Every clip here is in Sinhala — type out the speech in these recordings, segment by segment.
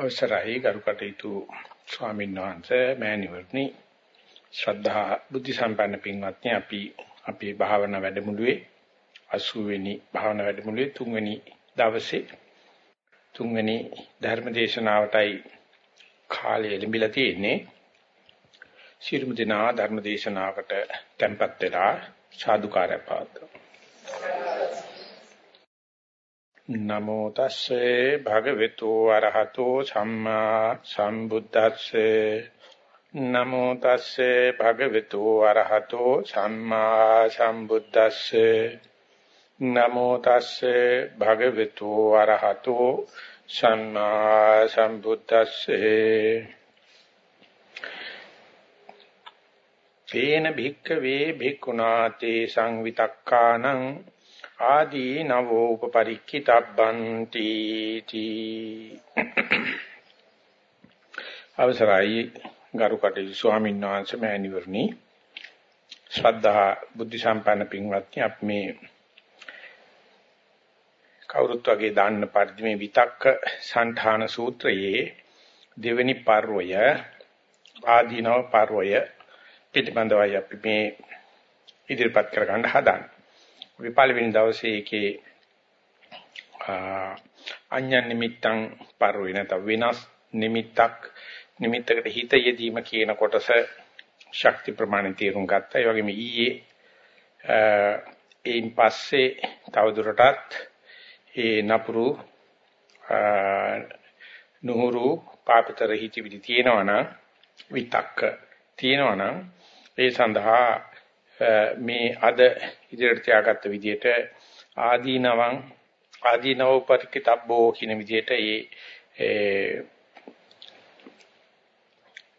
අවසරයි ගරු කටයුතු ස්වාමීන් වහන්සේ මෑණිවරණි. ශ්‍රද්ධා බුද්ධ සම්පන්න පින්වත්නි අපි අපේ භාවනා වැඩමුළුවේ 80 වෙනි භාවනා වැඩමුළුවේ තුන්වෙනි දවසේ තුන්වෙනි ධර්ම දේශනාවටයි කාලය ලැබිලා තියෙන්නේ. ශිරුම දිනා ධර්ම දේශනාවකට tempත් වෙලා සාදුකාරය පවත්වමු. නමෝ තස්සේ භගවතු අරහතෝ සම්මා සම්බුද්දස්සේ. නමෝ තස්සේ භගවතු අරහතෝ සම්මා සම්බුද්දස්සේ. නමෝ තස්සේ භගවතු අරහතෝ සම්මා සම්බුද්දස්සේ. තේන භික්ඛවේ භික්ඛුනාතේ සංවිතක්කානං ආදී නවෝ උපපරික්ඛිතබ්බන්ති තී. අවසරයි ගරු කටයුතු ස්වාමීන් වහන්සේ මෑණිවරණි. ශ්‍රද්ධා බුද්ධ සම්පන්න පින්වත්නි අපි මේ කවුරුත් වගේ දාන්න පරිදි මේ විතක්ක සංඨාන සූත්‍රයේ දෙවෙනි පර්වය ආදීනව පර්වය පිටිබඳවයි අපි මේ ඉදිරිපත් කරගන්න හදන්නේ. අපි පළවෙනි දවසේ ඒකේ අඤ්ඤ නිමිත්තං පරවේ නැත්නම් වෙනස් නිමිත්තක් නිමිත්තකට හිත යෙදීම කියන කොටස ශක්ති ප්‍රමාණය තේරුම් ගත්තා. ඒ වගේම ඊයේ ඒන් පස්සේ තවදුරටත් ඒ නපුරු නුහුරු පාපතර හිතවිලි තියෙනවනම් විතක්ක තියෙනවනම් ඒ සඳහා මේ අද ඉදිරියට තියාගත්ත විදිහට ආදීනවං ආදීනව පරිකිතබ්බෝ කියන විදිහට ඒ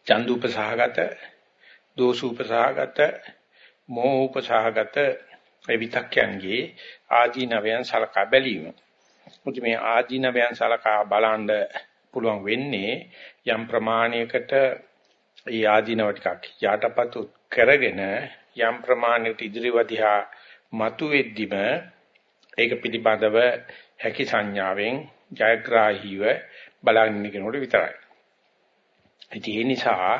චන්දුපසහගත දෝසුපසහගත මෝහපසහගත විතක්යන්ගේ ආදීනවයන් සලකා බැලීම. මුත් මේ ආදීනවයන් සලකා බලන්න පුළුවන් වෙන්නේ යම් ප්‍රමාණයකට ඒ ආදීනව ටිකක් යටපත් කරගෙන යම් ප්‍රමාණයකට ඉදිරිවදිහා මතුවෙද්දිම ඒක පිළිබඳව හැකි සංඥාවෙන් ජයග්‍රාහීව බලන්න කෙනෙකුට විතරයි. ඉතින් ඒ නිසා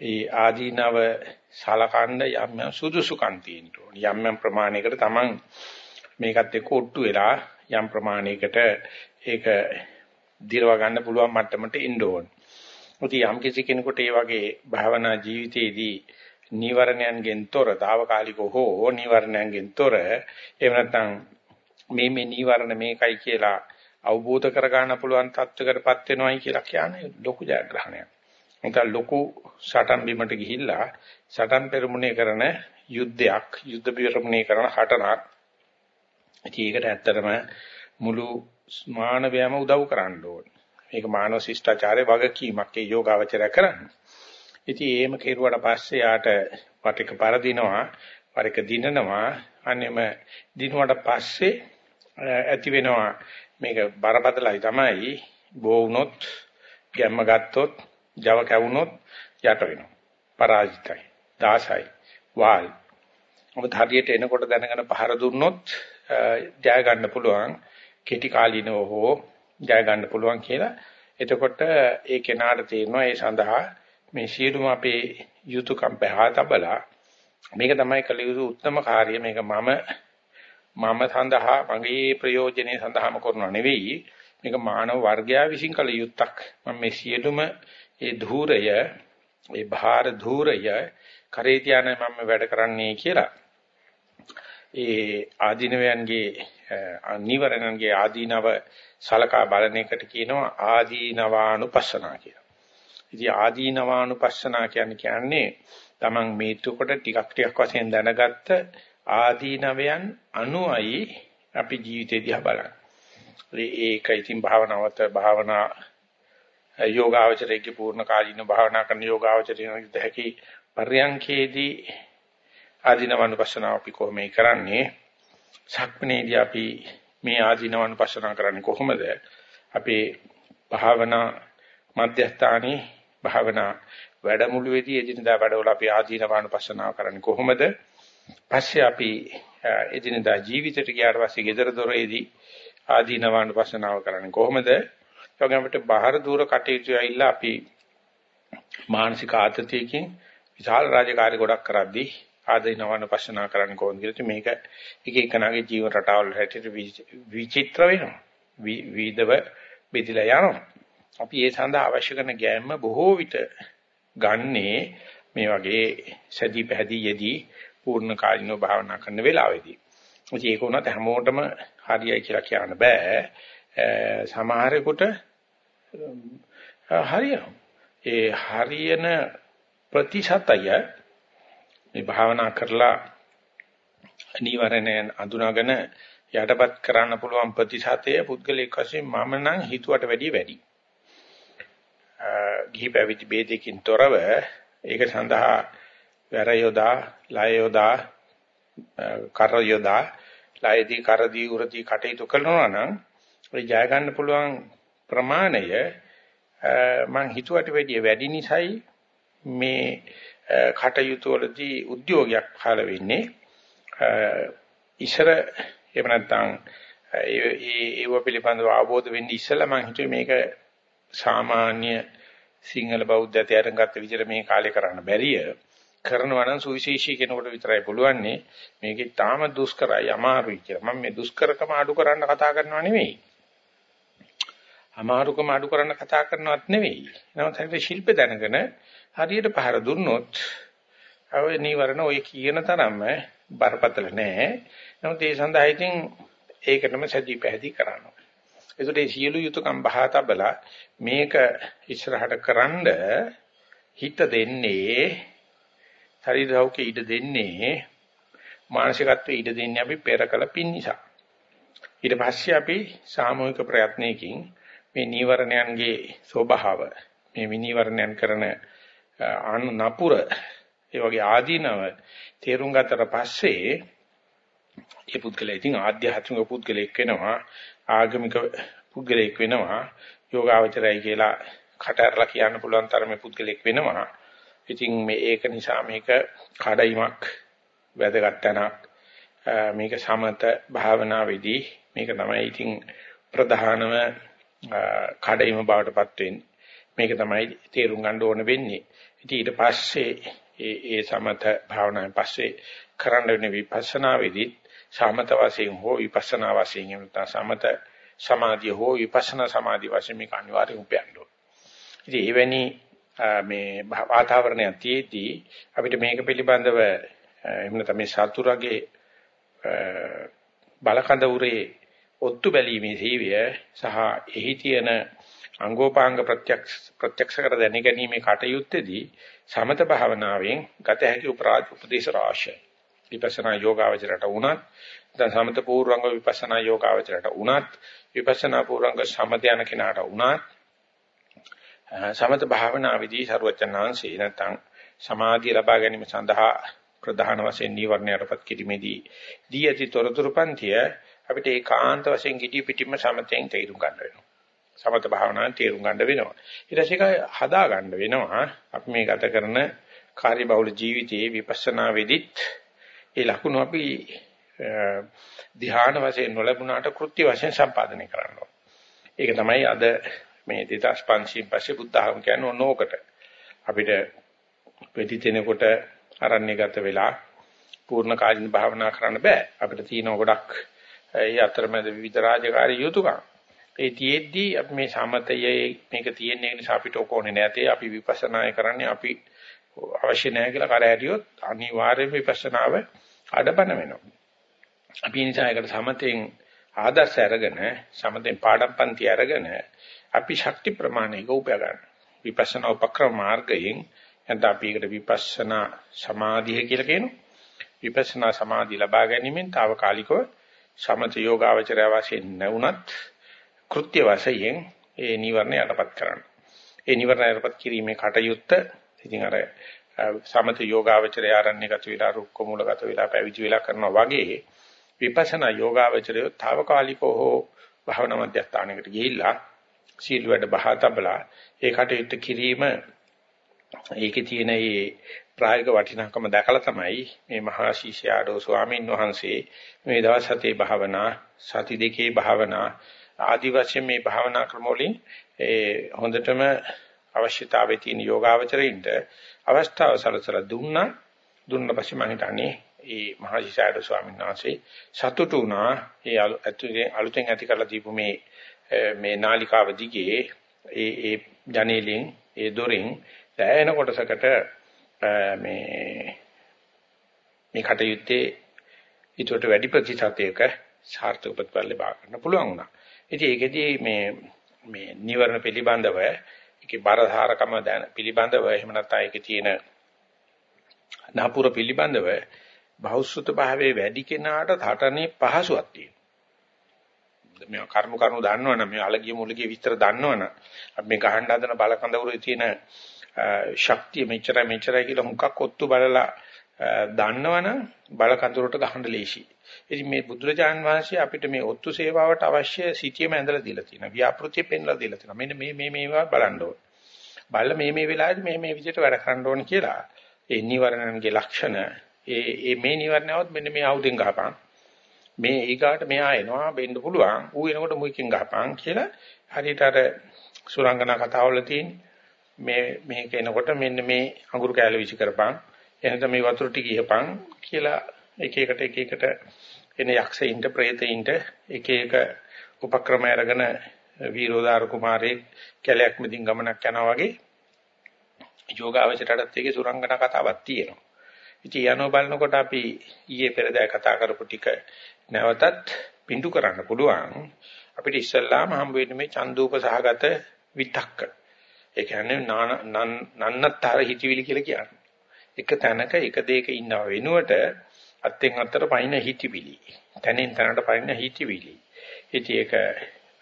ඒ ආදීනව සලකන්න යම් යම් සුදුසුකම් තියෙන්න ඕනේ. යම් යම් ප්‍රමාණයකට Taman මේකත් එක්ක ඔට්ටු වෙලා යම් ප්‍රමාණයකට ඒක දිරව ගන්න පුළුවන් මට්ටමට එන්න ඕනේ. ඉතින් යම් කිසි කෙනෙකුට ඒ වගේ භාවනා ජීවිතයේදී නීවරණයන්ගෙන් තොර, తాවකාලික හෝ නීවරණයන්ගෙන් තොර, එහෙම නැත්නම් මේ මේ නීවරණ මේකයි කියලා අවබෝධ කර ගන්න පුළුවන් තත්වයකටපත් වෙනවයි කියලා කියන්නේ ලොකු ජයග්‍රහණයක්. නැත්නම් ලොකු සටන් බිමට ගිහිල්ලා සටන් පෙරමුණේ කරන යුද්ධයක්, යුද්ධ පෙරමුණේ කරන හටනක්. ඉතින් ඒකට ඇත්තටම මුළු මානවයම උදව් කරන්න ඕනේ. මේක මානව ශිෂ්ටාචාරයේ වගකීමක් ඒ යෝගාවචරය කරන්නේ. ඉතින් එහෙම කෙරුවට පස්සේ යාට වටික පරදිනවා, වරික දිනනවා, අනේම දිනුවට පස්සේ ඇති වෙනවා මේක බරපතලයි තමයි බෝ වුණොත්, ගැම්ම ගත්තොත්, Java කැවුනොත් යට වෙනවා. පරාජිතයි, දාසයි, වාල්. ඔබ හරියට එනකොට දැනගෙන පහර දුන්නොත් ජය ගන්න පුළුවන්. කෙටි කාලිනව හෝ ජය ගන්න පුළුවන් කියලා. එතකොට ඒ කෙනාට තේරෙනවා ඒ සඳහා මේ සියලුම අපේ යුතුයකම් පහතබලා මේක තමයි කළ යුතු උත්තරම කාර්යය මේක මම මම සඳහා මගේ ප්‍රයෝජනෙ සඳහාම කරනව නෙවෙයි. මේක මානව වර්ගයා විසින් කළ යුත්තක්. මම මේ සියලුම ඒ ධූරය ඒ භාර ධූරය කරේ තියාන මම වැඩ කරන්නේ කියලා. ඒ ආදීනවයන්ගේ අනිවරණන්ගේ ආදීනව සලකා බලන එකට කියනවා ආදීනවානුපස්සනා කියලා. ඉතින් ආදීනවානුපස්සනා කියන්නේ කියන්නේ Taman මේතු කොට ටිකක් ටිකක් වශයෙන් දැනගත්ත ආදීනවයන් අනුයි අපි ජීවිතේ දිහා බලන්නේ. ඒක ඉතින් භාවනාවත භාවනා යෝගාවචරයේ පූර්ණ කාලීන භාවනා කරන යෝගාවචරයේ දැකි පර්යංකේදී ආදීනවානුපස්සනාව අපි කොහොමද කරන්නේ? සක්මනේදී අපි මේ ආදීනවානුපස්සනා කරන්නේ කොහොමද? අපේ භාවනා මධ්‍යස්ථානයේ භාවනා වැඩමුළුවේදී එදිනදා වැඩවල අපි ආදීනවානුපස්සනාව කරන්නේ කොහොමද? පස්සේ අපි එදිනදා ජීවිතයට ගියාට පස්සේ gedara doreedi ආදීනවානුපස්සනාව කරන්නේ කොහොමද? ඒ වගේම අපිට බාහිර දూరు කටයුතු ඇවිල්ලා අපි මානසික ආතතියකින් විශාල රාජකාරී ගොඩක් කරද්දී ආදිනවන පස්සනා කරන්න කොහොමද කියලා මේක එක එකනාගේ ජීවන රටාවල් හැටියට විචිත්‍ර වෙනවා. විවිධව බෙදලා යනවා. අපි ඒ සඳහා අවශ්‍ය කරන ගැම්ම බොහෝ විට ගන්නේ මේ වගේ සැදී පැහැදී යෙදී පූර්ණ කාලිනව භාවනා කරන වෙලාවෙදී. ඉතින් ඒක උනත් හැමෝටම හරියයි කියලා කියන්න බෑ. සමහරෙකුට හරියනවා. ඒ හරියන ප්‍රතිශතය මේ භාවනා කරලා නිවරණයන් අඳුනාගෙන යටපත් කරන්න පුළුවන් ප්‍රතිශතය පුද්ගලික වශයෙන් මම නම් හිතුවට වැඩිය වැඩි. ගිහි පැවිදි ભેදකින් තොරව ඒක සඳහා වැර යොදා, ලය යොදා, කර යොදා, ලයදී කරදී උරදී කටයුතු කරනවා නම් ඒ ජය ගන්න පුළුවන් ප්‍රමාණය මං හිතුවට වැඩිය වැඩි නිසායි මේ කටයුතු වලදී උද්‍යෝගයක් පහළ වෙන්නේ. ඉස්සර එහෙම නැත්නම් ඒ ඒව පිළිබඳව අවබෝධ වෙන්න ඉස්සෙල්ලා මම හිතුවේ මේක සාමාන්‍ය සිංහල බෞද්ධ තේරුම් ගත්ත විදිහට මේ කාලේ කරන්න බැරිය. කරනවා නම් සුවිශේෂී කෙනෙකුට විතරයි පුළුවන්නේ. මේකේ තාම දුෂ්කරයි අමාරුයි කියලා. මම මේ දුෂ්කරකම අඩු කරන්න කතා කරනවා නෙවෙයි. අමාරුකම අඩු කරන්න කතා කරනවත් නෙවෙයි. නමුත් හිතේ ශිල්ප දැනගෙන හරියට පහර දුන්නොත් ඔය නීවරණ ඔය කියන තරම්ම බරපතල නෑ. නමුත් ඒ සඳහා ඉතින් ඒකටම සැදී පැහැදී කරනවා. ඒකට ඒ සියලු යුතුයකම් බහා තබලා මේක ඉස්සරහට කරන්ඩ හිත දෙන්නේ ශරීරෞඛ්‍ය ඉඩ දෙන්නේ මානසිකත්වයේ ඉඩ දෙන්නේ අපි පෙර කළ පින් නිසා. ඊට පස්සේ අපි සාමූහික ප්‍රයත්නයකින් මේ නීවරණයන්ගේ ස්වභාව මේ විනීවරණයන් කරන අනු නපුර ඒ වගේ ආදීනව තේරුම් ගත්තට පස්සේ ඒ පුද්ගලයා ඉතින් ආධ්‍යාත්මික පුද්ගලෙක් වෙනවා ආගමික පුද්ගලෙක් වෙනවා යෝගාවචරයි කියලා කට ඇරලා කියන්න පුළුවන් තරමේ පුද්ගලෙක් වෙනවා. ඉතින් මේ ඒක නිසා මේක කඩයිමක් වැදගත් තැනක්. මේක සමත භාවනාවේදී මේක තමයි ඉතින් ප්‍රධානම කඩයිම බවටපත් වෙන්නේ. මේක තමයි තේරුම් ගන්න ඕන වෙන්නේ ඉතින් ඊට පස්සේ ඒ ඒ සමත භාවනාවෙන් පස්සේ කරන්න වෙන විපස්සනා වෙදිත් සමත වශයෙන් හෝ විපස්සනා වශයෙන් එමුතා සමත සමාධිය හෝ විපස්සනා සමාධිය වශයෙන් මේක අනිවාර්යයෙන් උපයන්න ඕන. ඉතින් එවැනි මේ වාතාවරණයක් තියේදී අපිට මේක පිළිබඳව එහෙම නැත්නම් මේ සතුරගේ බලකඳ උරේ ඔත්තු බැලීමේ සීවය සහ එහි තියෙන අංගෝපාංග ප්‍රත්‍යක්ෂ ප්‍රත්‍යක්ෂ කර දැන ගැනීමේ කටයුත්තේදී සමත භාවනාවෙන් ගත හැකි උපරාජ උපදේශ රාශිය. විපස්සනා යෝගාවචරයට උනත් දැන් සමත පූර්වංග විපස්සනා යෝගාවචරයට උනත් විපස්සනා පූර්වංග සමත යන කෙනාට උනත් සමත භාවනාවේදී ਸਰවචනාංශේ නැත්නම් සමාධිය ලබා ගැනීම සඳහා ප්‍රධාන වශයෙන් නීවරණයටපත් කිරීමේදී දී ඇති තොරතුරු පන්තිය අපිට ඒකාන්ත වශයෙන් gidi පිටින්ම සමතෙන් තේරුම් ගන්න වෙනවා. සමත භාවනාවෙන් තේරුම් ගන්න වෙනවා. ඊට පස්සේ ඒක හදා ගන්න වෙනවා. අපි මේ ගත කරන කාර්යබහුල ජීවිතයේ විපස්සනා වෙදිත් ඒ ලකුණු අපි ධ්‍යාන වශයෙන් නොලැබුණාට කෘත්‍ය වශයෙන් සම්පාදනය කරනවා. ඒක තමයි අද මේ 2500 පස්සේ බුද්ධ ධර්ම කියන්නේ ඕනෝකට. අපිට වෙදි තැනකොට අරණ්‍යගත වෙලා පූර්ණ කාලින භාවනා කරන්න බෑ. අපිට තියෙන ගොඩක් ඒ අතරමැද විවිධ රාජකාරී යුතුයකම්. ඒ තියෙද්දී අපි මේ සමතයේ මේක තියෙන නිසා අපිට ඕකෝනේ නැතේ අපි විපස්සනාය කරන්නේ අපි අවශ්‍ය නැහැ කියලා කර හැටියොත් අනිවාර්යයෙන් විපස්සනාව අඩපණ වෙනවා. අපි නිසා ඒකට සමතෙන් ආදර්ශ අරගෙන සමතෙන් පාඩම්පන්ති අරගෙන අපි ශක්ති ප්‍රමාණයක උපය ගන්න. විපස්සනා උපක්‍රම මාර්ගයෙන් එතන අපි ඒකට විපස්සනා සමාධිය කියලා කියනවා. විපස්සනා සමාධිය ලබා ගැනීමෙන් తాවකාලිකව සමත යෝගාවචරය වශයෙන් නැවුණත් කෘත්‍ය වශයෙන් ඒ නිවර්ණ යටපත් කරන්න. ඒ නිවර්ණ යටපත් කිරීමේ කටයුත්ත ඉතින් අර සමත යෝගාවචරය ආරණ්‍යගත වෙලා රුක්ක මූලගත වෙලා පැවිදි වෙලා කරනවා වගේ විපස්සනා යෝගාවචරය తాවකාලිකව හෝ භාවනා මධ්‍යස්ථානයකට ගිහිල්ලා සීල වැඩ බහා තබලා ඒ කටයුත්ත කිරීම ඒකේ තියෙන මේ ප්‍රායෝගික වටිනාකම දැකලා තමයි මේ මහා ශිෂ්‍යයාඩෝ ස්වාමීන් වහන්සේ මේ දවස් හතේ භාවනා සති දෙකේ භාවනා ආදි වශයෙන් මේ භාවනා ක්‍රම වලින් ඒ හොඳටම අවශ්‍යතාවයේ තියෙන යෝගාවචරයින්ට අවස්ථාව සලසලා දුන්නා දුන්න පස්සේ මම හිතන්නේ ඒ මහසිසාරද ස්වාමීන් වහන්සේ සතුටු වුණා ඒ අලුතෙන් ඇති කරලා දීපු මේ මේ නාලිකාව දිගේ ඒ ඒ ජනේලෙන් ඒ දොරින් දැයෙන කොටසකට මේ මේ කටයුත්තේ ඊටට වැඩි ප්‍රතිශතයක සාර්ථක ප්‍රතිඵල ලබා ගන්න පුළුවන් වුණා. ඉතින් ඒකෙදී මේ මේ නිවර්ණ පිළිබඳව ඒකේ බරධාරකම දැන පිළිබඳව එහෙම නැත්නම් ඒකේ තියෙන නපුර පිළිබඳව බහුසුත භාවයේ වැඩි කෙනාට ථටනේ පහසුවක් තියෙනවා. මේ කර්ම කරුණු දන්නවනම් මේ අලගිය මුලගිය විස්තර දන්නවනම් අපි මේ ගහන්න හදන බලකඳවුරේ තියෙන ශක්තිය මෙච්චරයි මෙච්චරයි කියලා මුකක් ඔත්තු බලලා දන්නවනම් බලකඳුරට ගහන්න ලේසි. ඉතින් මේ බුදුරජාන් වහන්සේ අපිට මේ ඔත්තු සේවාවට අවශ්‍ය සිටියම ඇඳලා දීලා තියෙනවා. ව්‍යාපෘතිය පෙන්ලා දීලා තියෙනවා. මෙන්න මේ මේ මේවා බලන්න ඕන. බලලා මේ මේ වෙලාවේදී මේ මේ විදිහට වැඩ කරන්න ඕන කියලා. ඒ නිවරණන්ගේ ලක්ෂණ ඒ ඒ මේ නිවර්ණයවත් මෙන්න මේ ආයුධෙන් ගහපන්. මේ ඊගාට මෙහා එනවා වෙන්න පුළුවන්. ඌ එනකොට මුයිකින් ගහපන් කියලා හරියට අර සුරංගනා කතාවල තියෙන මේ මේක එනකොට මෙන්න මේ අඟුරු කෑල්ල විසි කරපන්. එහෙනම් මේ වතුර ටික ඉහපන් කියලා එක එකට එක එකට එන යක්ෂයින්ට ප්‍රේතයින්ට එක එක උපක්‍රම අරගෙන වීරෝදාර කුමාරේ කැලයක් මැදින් ගමනක් යනවා වගේ යෝගාවචරයටත් ඒකේ සුරංගනා කතාවක් තියෙනවා. ඉතින් යනෝ බලනකොට අපි ඊයේ පෙරදා කතා කරපු ටික නැවතත් පිඬු කරන්න පුළුවන්. අපිට ඉස්සල්ලාම හම්බ වෙන්නේ මේ චන්දූප සහගත විතක්ක. ඒ කියන්නේ නන්නතර හිතවිලි කියලා කියන්නේ. එක තැනක එක දෙයක ඉන්නව වෙනුවට අත්ෙන් අතට පයින් හිතවිලි. තැනින් තැනට පයින් හිතවිලි. ඉතින් ඒක